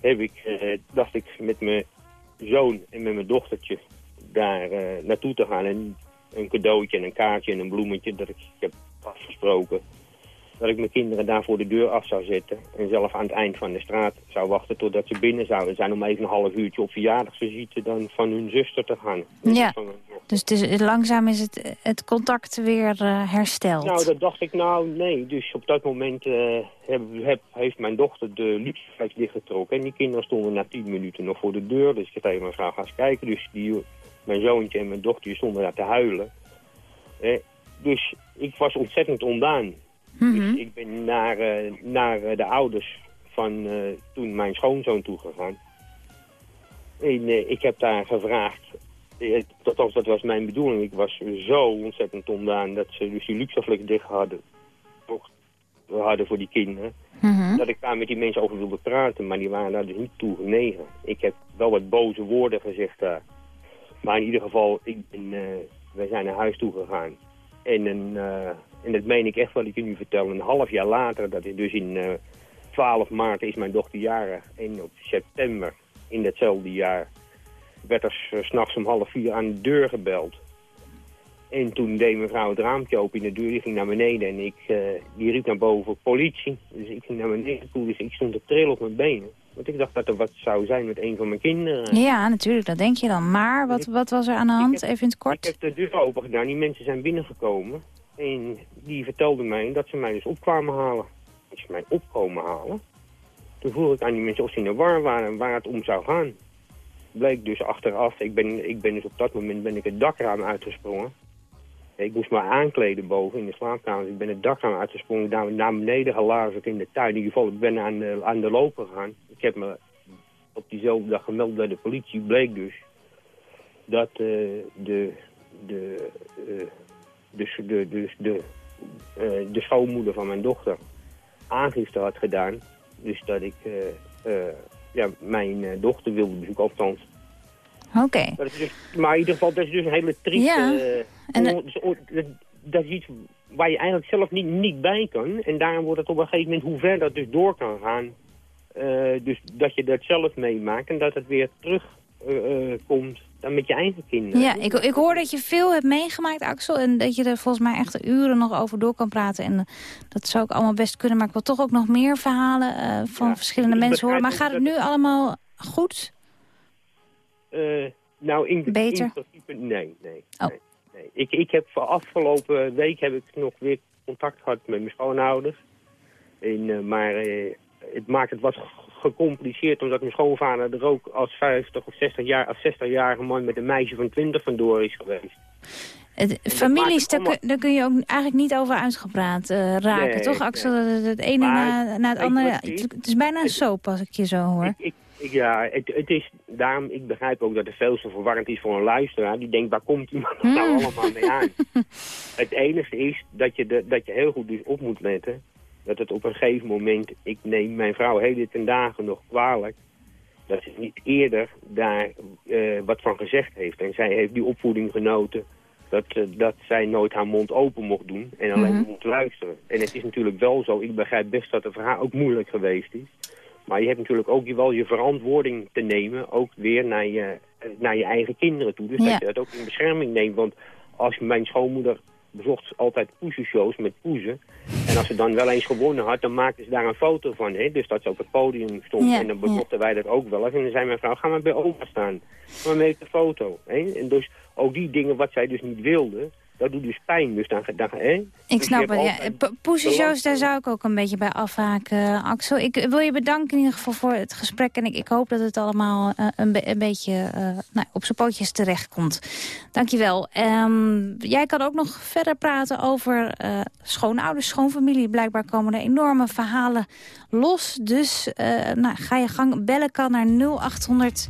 Heb ik, eh, dacht ik met mijn zoon en met mijn dochtertje daar eh, naartoe te gaan. En een cadeautje en een kaartje en een bloemetje dat ik, heb afgesproken. Dat ik mijn kinderen daar voor de deur af zou zetten. En zelf aan het eind van de straat zou wachten totdat ze binnen zouden zijn. Om even een half uurtje op verjaardagsvisite dan van hun zuster te gaan. Ja, Van dus langzaam is het, het contact weer eh, hersteld. Nou, dat dacht ik nou, nee. Dus op dat moment eh, heb, heb- heeft mijn dochter de luxeflex dichtgetrokken. En die kinderen stonden na tien minuten nog voor de deur. Dus ik heb tegen mijn vrouw gaan eens kijken. Dus die, mijn zoontje en mijn dochter stonden daar te huilen. Eh, dus ik was ontzettend ondaan. Dus ik ben naar, eh, naar eh, de ouders van eh, toen mijn schoonzoon toegegaan. En ik heb daar gevraagd, althans dat was mijn bedoeling, ik was zo ontzettend ondaan dat ze dus die luxeflex dicht hadden, toch, hadden voor die kinderen. Mhm. Dat ik daar met die mensen over wilde praten, maar die waren daar dus niet toe genegen. Ik heb wel wat boze woorden gezegd daar. Maar in ieder geval, ik ben, wij zijn naar huis toe gegaan. En, een, en dat meen ik echt wat ik je nu vertel. Een half jaar later, dat is dus in eh 12 maart, is mijn dochter jarig. En op september in datzelfde jaar werd er s- 's s'nachts om half vier aan de deur gebeld. En toen deed mevrouw het raampje open in de deur, die ging naar beneden en ik, eh, die riep naar boven politie. Dus ik ging naar beneden toe, dus ik stond te trillen op mijn benen. Want ik dacht dat er wat zou zijn met een van mijn kinderen. Ja, natuurlijk, dat denk je dan. Maar wat, wat was er aan de hand? Even in het Ik kort. heb de deur open gedaan, die mensen zijn binnengekomen. En die vertelden mij dat ze mij dus opkwamen halen. Dat ze mij opkomen halen. Toen vroeg ik aan die mensen of ze in de war waren en waar het om zou gaan. Bleek dus achteraf, ik ben, ik ben dus op dat moment ben ik het dakraam uitgesprongen. Ik moest me aankleden boven in de slaapkamer. Ik ben het dakraam uitgesprongen, naar beneden gelazerd in de tuin. In ieder geval, ik ben aan de, aan de loper gegaan. Ik heb me op diezelfde dag gemeld bij de politie. Bleek dus dat eh, de, de, eh, dus de, de, de, eh, de schoonmoeder van mijn dochter aangifte had gedaan. Dus dat ik eh, eh, ja, mijn dochter wilde bezoeken, althans. Oké. Dus, maar in ieder geval, dat is dus een hele trieste... Ja, en, dus dat, dat is iets waar je eigenlijk zelf niet, niet bij kan. En daarom wordt het op een gegeven moment hoe ver dat dus door kan gaan. dus dat je dat zelf meemaakt en dat het weer terug eh, eh, komt dan met je eigen kinderen. Ja, ik, ik hoor dat je veel hebt meegemaakt, Axel. En dat je er volgens mij echt uren nog over door kan praten. En dat zou ook allemaal best kunnen. Maar ik wil toch ook nog meer verhalen eh, van verschillende ik mensen horen. Maar gaat het nu allemaal goed? Nou, in, Beter? in principe nee. nee, Oh. nee, nee. Ik, ik heb voor afgelopen week heb ik nog weer contact gehad met mijn schoonouders. En, maar het maakt het wat gecompliceerd omdat mijn schoonvader er ook als 50 of 60 jaar of 60-jarige man met een meisje van 20 vandoor is geweest. Het, families, daar, kun, daar kun je ook eigenlijk niet over uitgepraat eh, raken, Nee, toch Axel? nee. Het, ene Maar, na, na het andere. het is? Het, het is bijna een soap als ik je zo hoor. Ik, ik, ja, het, het is, daarom, ik begrijp ook dat het veel te verwarrend is voor een luisteraar. Die denkt, waar komt die man nou Hmm. allemaal mee aan? het enige is dat je, de, dat je heel goed dus op moet letten. Dat het op een gegeven moment, ik neem mijn vrouw heden ten dagen nog kwalijk. Dat ze niet eerder daar eh, wat van gezegd heeft. En zij heeft die opvoeding genoten dat, eh, dat zij nooit haar mond open mocht doen en alleen Mhm. moet luisteren. En het is natuurlijk wel zo, ik begrijp best dat het voor haar ook moeilijk geweest is. Maar je hebt natuurlijk ook wel je verantwoording te nemen, ook weer naar je, naar je eigen kinderen toe. Dus Ja. dat je dat ook in bescherming neemt. Want als mijn schoonmoeder bezocht altijd poezenshows met poezen. En als ze dan wel eens gewonnen had, dan maakten ze daar een foto van. Hè? Dus dat ze op het podium stond. Ja, en dan bezochten wij dat ook wel eens. En dan zei mijn vrouw, ga maar bij oma staan. Ga maar mee op de foto. Hè? En dus ook die dingen wat zij dus niet wilde... dat doet dus pijn. Dus dan, dan, hè? Ik Dus snap het, ja. altijd P- Poesjeshows, belang- daar zou ik ook een beetje bij afhaken, Axel. Ik wil je bedanken in ieder geval voor het gesprek. En ik, ik hoop dat het allemaal eh, een, be- een beetje eh, nou, op zijn pootjes terechtkomt. Dankjewel. Um, jij kan ook nog verder praten over eh, schoonouders, schoonfamilie. Blijkbaar komen er enorme verhalen los. Dus eh, nou, ga je gang. Bellen kan naar 0800...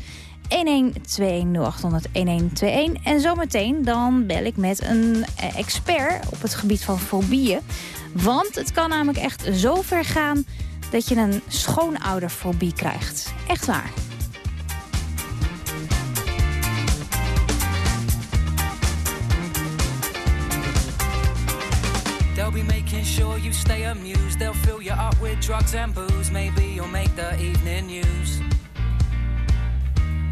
1121 En zometeen dan bel ik met een eh, expert op het gebied van fobieën. Want het kan namelijk echt zo ver gaan dat je een schoonouderfobie krijgt. Echt waar. Sure you stay amused. They'll fill you up with drugs and booze. Maybe you'll make the evening news.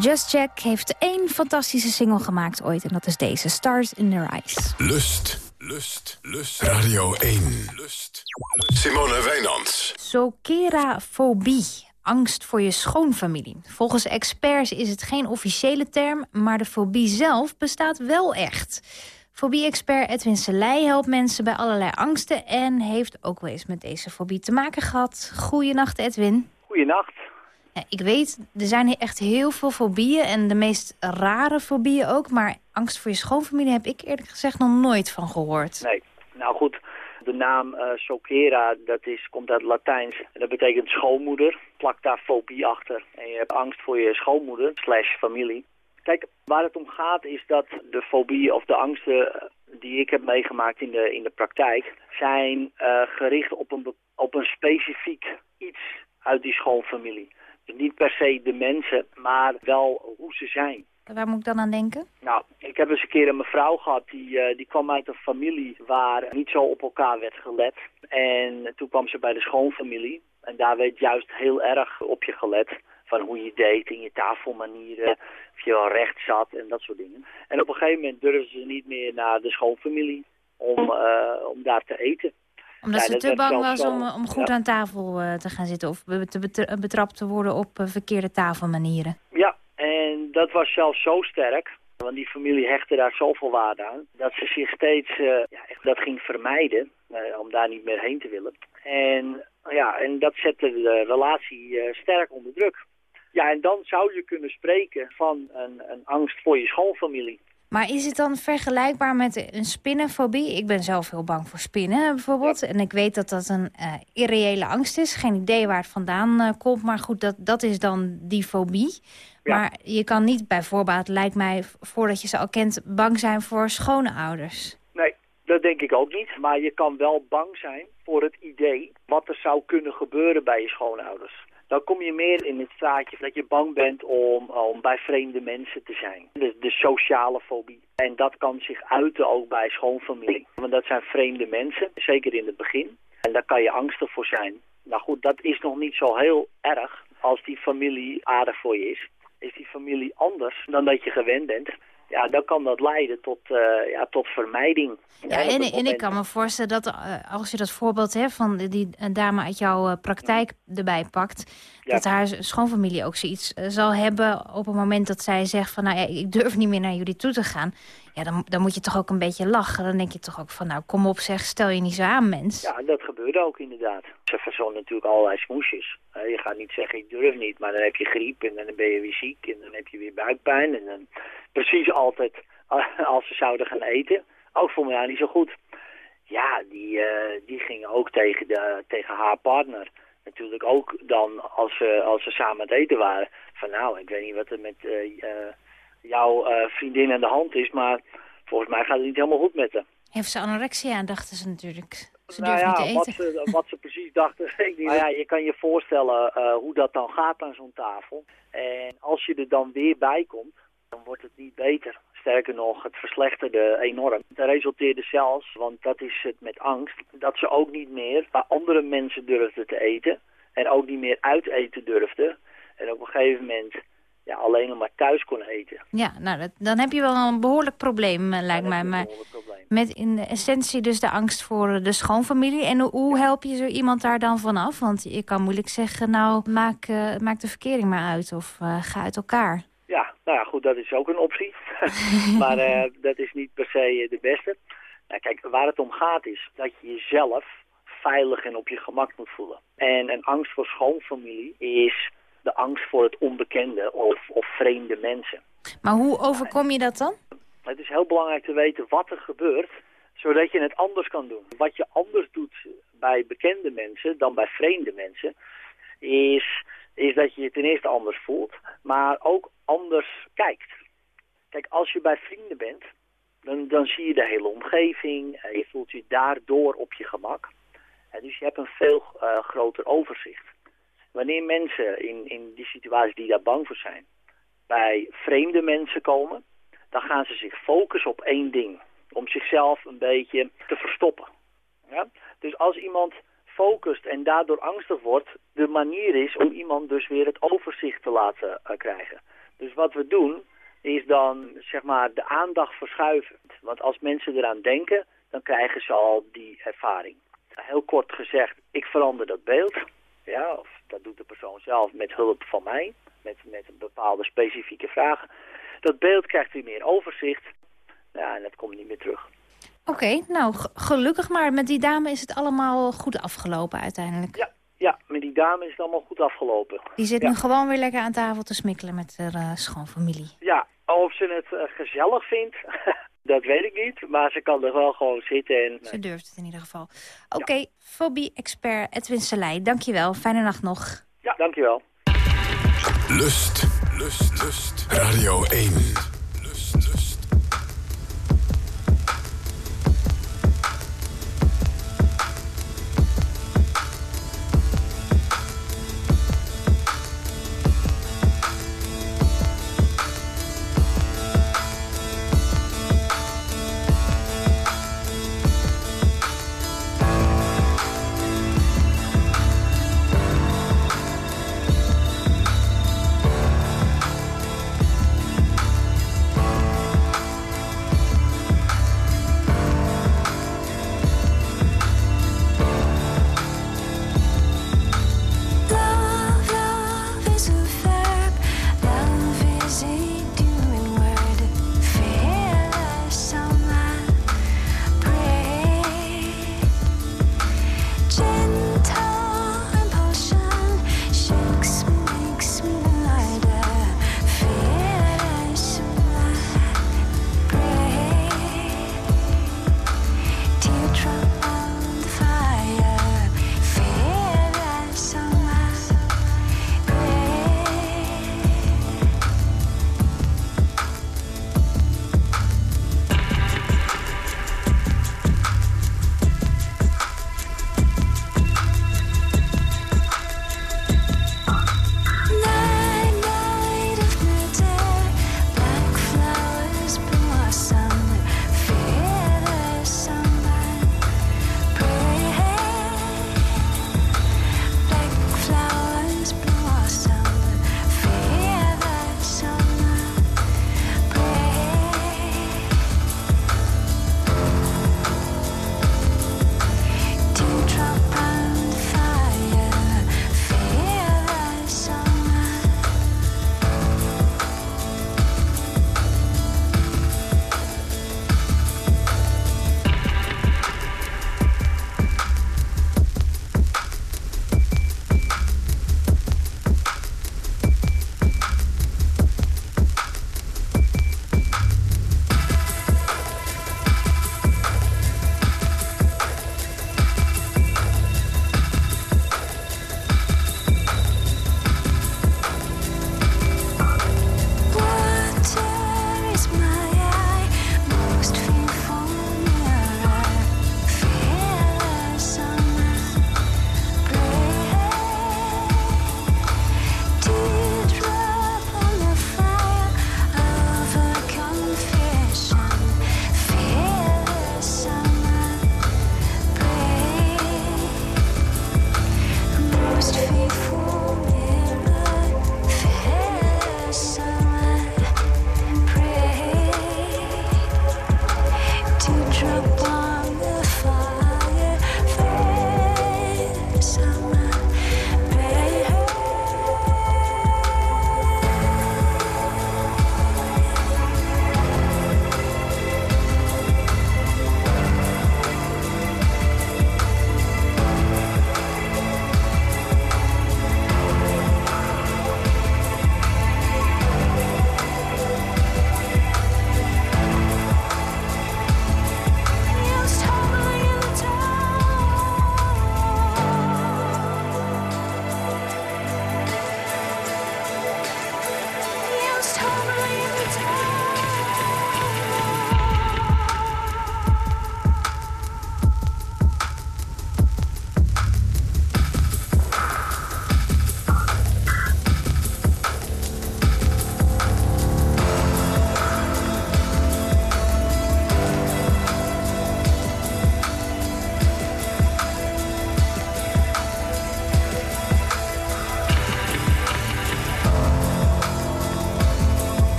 Just Jack heeft één fantastische single gemaakt ooit. En dat is deze, Stars in Their Eyes. Lust, lust, lust. Radio 1. Lust. Simone Wijnands. Sokerafobie. Angst voor je schoonfamilie. Volgens experts is het geen officiële term, maar de fobie zelf bestaat wel echt. Fobie-expert Edwin Selei helpt mensen bij allerlei angsten... en heeft ook wel eens met deze fobie te maken gehad. Goeienacht, Edwin. Goeienacht. Ik weet, er zijn echt heel veel fobieën en de meest rare fobieën ook... maar angst voor je schoonfamilie heb ik eerlijk gezegd nog nooit van gehoord. Nee, nou goed. De naam eh Sokera, dat is, komt uit Latijns. En dat betekent schoonmoeder. Plak daar fobie achter. En je hebt angst voor je schoonmoeder slash familie. Kijk, waar het om gaat is dat de fobie of de angsten eh, die ik heb meegemaakt in de, in de praktijk... zijn eh, gericht op een, op een specifiek iets uit die schoonfamilie. Niet per se de mensen, maar wel hoe ze zijn. Waar moet ik dan aan denken? Nou, ik heb eens een keer een mevrouw gehad die, eh, die kwam uit een familie waar niet zo op elkaar werd gelet. En toen kwam ze bij de schoonfamilie en daar werd juist heel erg op je gelet. Van hoe je deed in je tafelmanieren, of je wel recht zat en dat soort dingen. En op een gegeven moment durfden ze niet meer naar de schoonfamilie om, eh, om daar te eten. Omdat Ja, ze te bang was om, om goed ja. aan tafel eh, te gaan zitten... of te betra- betrapt te worden op eh, verkeerde tafelmanieren. Ja, en dat was zelfs zo sterk Want die familie hechtte daar zoveel waarde aan dat ze zich steeds eh, ja, echt dat ging vermijden eh, om daar niet meer heen te willen. En, ja, en dat zette de relatie eh, sterk onder druk. Ja, en dan zou je kunnen spreken van een, een angst voor je schoonfamilie. Maar is het dan vergelijkbaar met een spinnenfobie? Ik ben zelf heel bang voor spinnen bijvoorbeeld. En ik weet dat dat een uh, irreële angst is. Geen idee waar het vandaan uh, komt. Maar goed, dat, dat is dan die fobie. Ja. Maar je kan niet bijvoorbeeld, lijkt mij, voordat je ze al kent... bang zijn voor schone ouders. Nee, dat denk ik ook niet. Maar je kan wel bang zijn voor het idee... wat er zou kunnen gebeuren bij je schoonouders dan kom je meer in het straatje dat je bang bent om, om bij vreemde mensen te zijn. De, de sociale fobie. En dat kan zich uiten ook bij schoonfamilie. Want dat zijn vreemde mensen, zeker in het begin. En daar kan je angstig voor zijn. Nou goed, dat is nog niet zo heel erg als die familie aardig voor je is. Is die familie anders dan dat je gewend bent ja, dan kan dat leiden tot, uh, ja, tot vermijding. Ja, en, en, ik kan me voorstellen dat uh, als je dat voorbeeld hè, van die dame uit jouw uh, praktijk erbij pakt... Ja. dat haar schoonfamilie ook zoiets zal hebben op het moment dat zij zegt van... nou ja, ik durf niet meer naar jullie toe te gaan. Ja, dan, dan moet je toch ook een beetje lachen. Dan denk je toch ook van, nou kom op zeg, stel je niet zo aan mens. Ja, dat gebeurde ook inderdaad. Ze verzonnen natuurlijk allerlei smoesjes. je gaat niet zeggen, ik durf niet, maar dan heb je griep en dan ben je weer ziek... en dan heb je weer buikpijn en dan precies altijd als ze zouden gaan eten. Ook voor mij niet zo goed. Ja, die, uh, die gingen ook tegen, de, tegen haar partner. Natuurlijk ook dan als ze, als ze samen het eten waren. Van nou, ik weet niet wat er met uh, uh, jouw vriendin aan de hand is, maar volgens mij gaat het niet helemaal goed met haar. Heeft ze anorexia, dachten ze natuurlijk. Ze nou ja, niet te eten. Wat, ze, wat ze precies dachten, weet ik niet. Maar ja, je kan je voorstellen hoe dat dan gaat aan zo'n tafel. En als je er dan weer bij komt, dan wordt het niet beter. Sterker nog, het verslechterde enorm. Het resulteerde zelfs, want dat is het met angst, dat ze ook niet meer bij andere mensen durfden te eten. En ook niet meer uit eten durfden. En op een gegeven moment ja, alleen nog maar thuis kon eten. Ja, nou, dat, dan heb je wel een behoorlijk probleem, eh, lijkt mij. Maar met in de essentie dus de angst voor de schoonfamilie. En hoe help je zo iemand daar dan vanaf? Want je kan moeilijk zeggen, nou, maak, uh, maak de verkering maar uit of uh, ga uit elkaar. Ja, nou ja, goed, dat is ook een optie. maar dat is niet per se de beste. Nou, kijk, waar het om gaat is dat je jezelf veilig en op je gemak moet voelen. En een angst voor schoonfamilie is de angst voor het onbekende of, of vreemde mensen. Maar hoe overkom je dat dan? Het is heel belangrijk te weten wat er gebeurt, zodat je het anders kan doen. Wat je anders doet bij bekende mensen dan bij vreemde mensen, is, is dat je je ten eerste anders voelt, maar ook anders kijkt. Kijk, als je bij vrienden bent, dan, dan zie je de hele omgeving. en je voelt je daardoor op je gemak. En dus je hebt een veel uh, groter overzicht. Wanneer mensen in, in die situatie die daar bang voor zijn, bij vreemde mensen komen, dan gaan ze zich focussen op één ding. Om zichzelf een beetje te verstoppen. Ja? Dus als iemand focust en daardoor angstig wordt, de manier is om iemand dus weer het overzicht te laten uh, krijgen. Dus wat we doen, is dan zeg maar de aandacht verschuiven. Want als mensen eraan denken, dan krijgen ze al die ervaring. Heel kort gezegd, ik verander dat beeld. Ja, of dat doet de persoon zelf met hulp van mij, met, met bepaalde specifieke vragen. Dat beeld krijgt weer meer overzicht. Ja, en dat komt niet meer terug. Oké, nou gelukkig maar. Met die dame is het allemaal goed afgelopen uiteindelijk. Ja, ja, met die dame is het allemaal goed afgelopen. Die zit ja. nu gewoon weer lekker aan tafel te smikkelen met haar uh, schoonfamilie. Ja, of ze het uh, gezellig vindt, dat weet ik niet. Maar ze kan er wel gewoon zitten. En, ze durft het in ieder geval. Oké, okay, ja. fobie-expert Edwin Selei, dankjewel. Fijne nacht nog. Ja, dankjewel. Lust, lust, lust. Radio 1.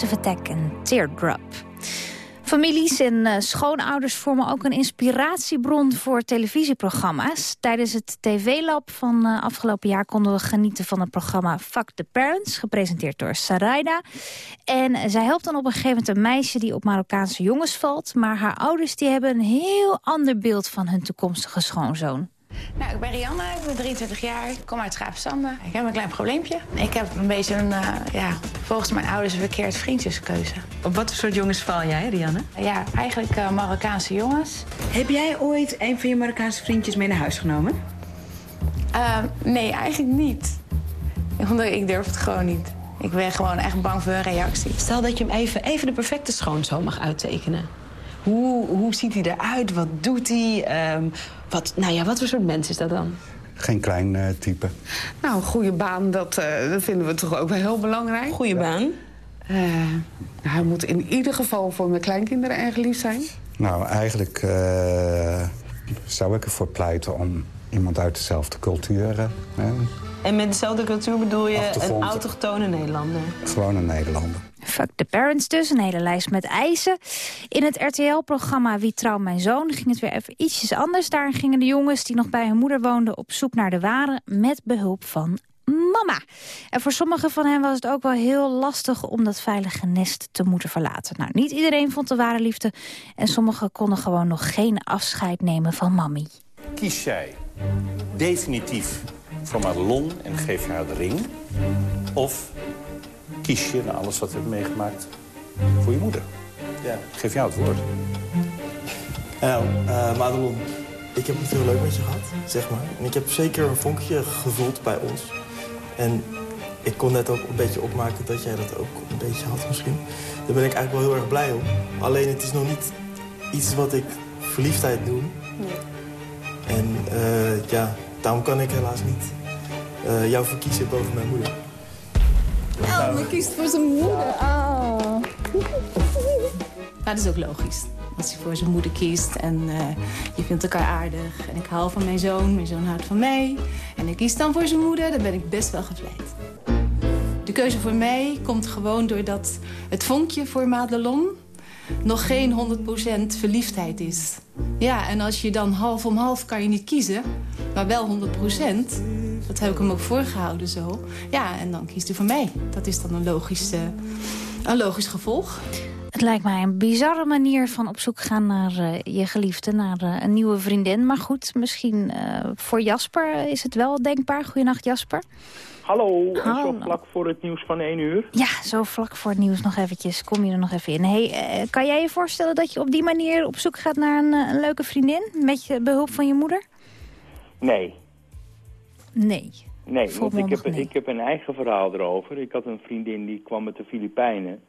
Massive en Teardrop. Families en uh, schoonouders vormen ook een inspiratiebron voor televisieprogramma's. Tijdens het TV-lab van uh, afgelopen jaar konden we genieten van het programma Fuck the Parents, gepresenteerd door Saraida. En zij helpt dan op een gegeven moment een meisje die op Marokkaanse jongens valt, maar haar ouders die hebben een heel ander beeld van hun toekomstige schoonzoon. Nou, ik ben Rianne, ik ben 23 jaar, ik kom uit Schaapstanden. Ik heb een klein probleempje. Ik heb een beetje een, uh, ja, volgens mijn ouders een verkeerd vriendjeskeuze. Op wat voor soort jongens val jij, Rianne? Ja, eigenlijk uh, Marokkaanse jongens. Heb jij ooit een van je Marokkaanse vriendjes mee naar huis genomen? Uh, nee, eigenlijk niet. Omdat ik durf het gewoon niet. Ik ben gewoon echt bang voor een reactie. Stel dat je hem even, even de perfecte schoonzoon mag uittekenen. Hoe, hoe ziet hij eruit? Wat doet hij? Um, wat, nou ja, wat voor soort mens is dat dan? Geen klein uh, type. Nou, een goede baan, dat, uh, dat, vinden we toch ook wel heel belangrijk. Goede ja. baan? Uh, hij moet in ieder geval voor mijn kleinkinderen erg lief zijn. Nou, eigenlijk zou ik ervoor pleiten om iemand uit dezelfde cultuur... en met dezelfde cultuur bedoel je een autochtone Nederlander? Gewoon een Nederlander. Fuck the Parents dus, een hele lijst met eisen. In het RTL-programma Wie trouw mijn zoon ging het weer even ietsjes anders. Daar gingen de jongens die nog bij hun moeder woonden op zoek naar de ware... met behulp van mama. En voor sommigen van hen was het ook wel heel lastig om dat veilige nest te moeten verlaten. Nou, niet iedereen vond de ware liefde en sommigen konden gewoon nog geen afscheid nemen van mammy. Kies jij definitief voor Madelon en geef haar de ring? Of kies je na alles wat je hebt meegemaakt voor je moeder? Ja. Ik geef jou het woord. Nou, uh, Madelon, ik heb het heel leuk met je gehad, zeg maar. En ik heb zeker een vonkje gevoeld bij ons. En ik kon net ook een beetje opmaken dat jij dat ook een beetje had misschien. Daar ben ik eigenlijk wel heel erg blij om. Alleen het is nog niet iets wat ik verliefdheid noem. Nee. En uh, ja, daarom kan ik helaas niet uh, jou verkiezen boven mijn moeder. Oh, hij kiest voor zijn moeder. Oh. Maar dat is ook logisch. Als hij voor zijn moeder kiest en uh, je vindt elkaar aardig. En ik hou van mijn zoon, mijn zoon houdt van mij. En ik kies dan voor zijn moeder, dan ben ik best wel gevleid. De keuze voor mij komt gewoon doordat het vonkje voor Madelon nog geen 100% verliefdheid is. Ja, en als je dan half om half kan je niet kiezen, maar wel 100%... dat heb ik hem ook voorgehouden zo. Ja, en dan kiest hij voor mij. Dat is dan een logisch, uh, een logisch gevolg. Het lijkt mij een bizarre manier van op zoek gaan naar uh, je geliefde, naar uh, een nieuwe vriendin. Maar goed, misschien voor Jasper is het wel denkbaar. Goedenacht Jasper. Hallo, Hallo. zo vlak voor het nieuws van 1 uur. Ja, zo vlak voor het nieuws nog eventjes. Kom je er nog even in. Hey, uh, kan jij je voorstellen dat je op die manier op zoek gaat naar een, een leuke vriendin? Met je behulp van je moeder? Nee. Nee. Nee, want ik heb, nee. ik heb een eigen verhaal erover. Ik had een vriendin die kwam met de Filipijnen.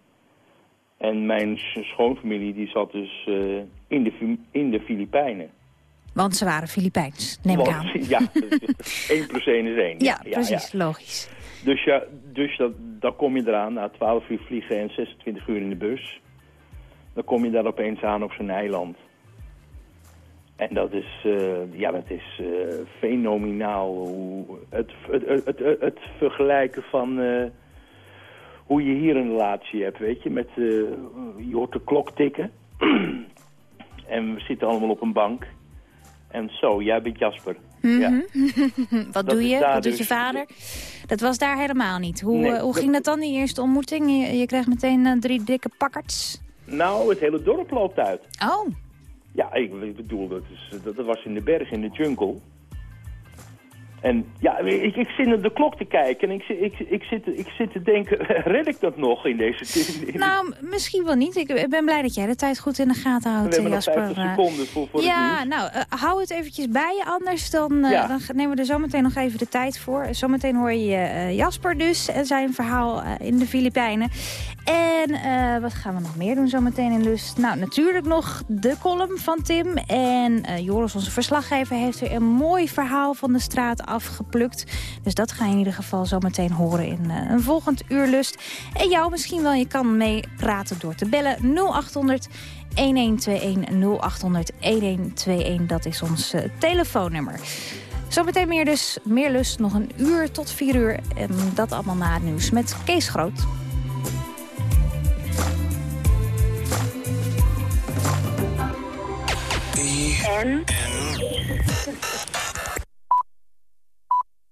En mijn schoonfamilie die zat dus uh, in, de, in de Filipijnen. Want ze waren Filipijns, neem ik aan. Ja, 1 plus 1 is 1. Ja, ja precies, ja. logisch. Dus, ja, dus dat, dan kom je eraan na 12 uur vliegen en 26 uur in de bus. Dan kom je daar opeens aan op zo'n eiland. En dat is, uh, ja, dat is uh, fenomenaal. Hoe het, het, het, het, vergelijken van uh, hoe je hier een relatie hebt, weet je. Met, je hoort de klok tikken. en we zitten allemaal op een bank. En zo, jij bent Jasper. Mm -hmm. ja. Wat dat doe je? Wat doet dus... je vader? Dat was daar helemaal niet. Hoe, nee, hoe ging dat dan, die eerste ontmoeting? Je, je kreeg meteen drie dikke pakkerts. Nou, het hele dorp loopt uit. Oh. Ja, ik bedoel, dat, is, dat, was in de berg, in de jungle. En ja, ik, ik zit naar de klok te kijken en ik, ik, ik, zit, ik zit te denken, red ik dat nog in deze... In. Nou, misschien wel niet. Ik ben blij dat jij de tijd goed in de gaten houdt, We hebben Jasper. nog 50 seconden voor, voor Ja, nou, uh, hou het eventjes bij je, anders dan, uh, ja. dan nemen we er zometeen nog even de tijd voor. Zometeen hoor je uh, Jasper dus en zijn verhaal in de Filipijnen. En wat gaan we nog meer doen zometeen in Lust? Nou, natuurlijk nog de column van Tim. En Joris, onze verslaggever, heeft weer een mooi verhaal van de straat afgeplukt. Dus dat ga je in ieder geval zo meteen horen in eh, een volgend uurlust. En jou misschien wel, je kan meepraten door te bellen 0800 1121 0800 1121. Dat is ons uh, telefoonnummer. Zometeen meer dus, meer lust, nog een uur tot vier uur. En dat allemaal na het nieuws met Kees Groot.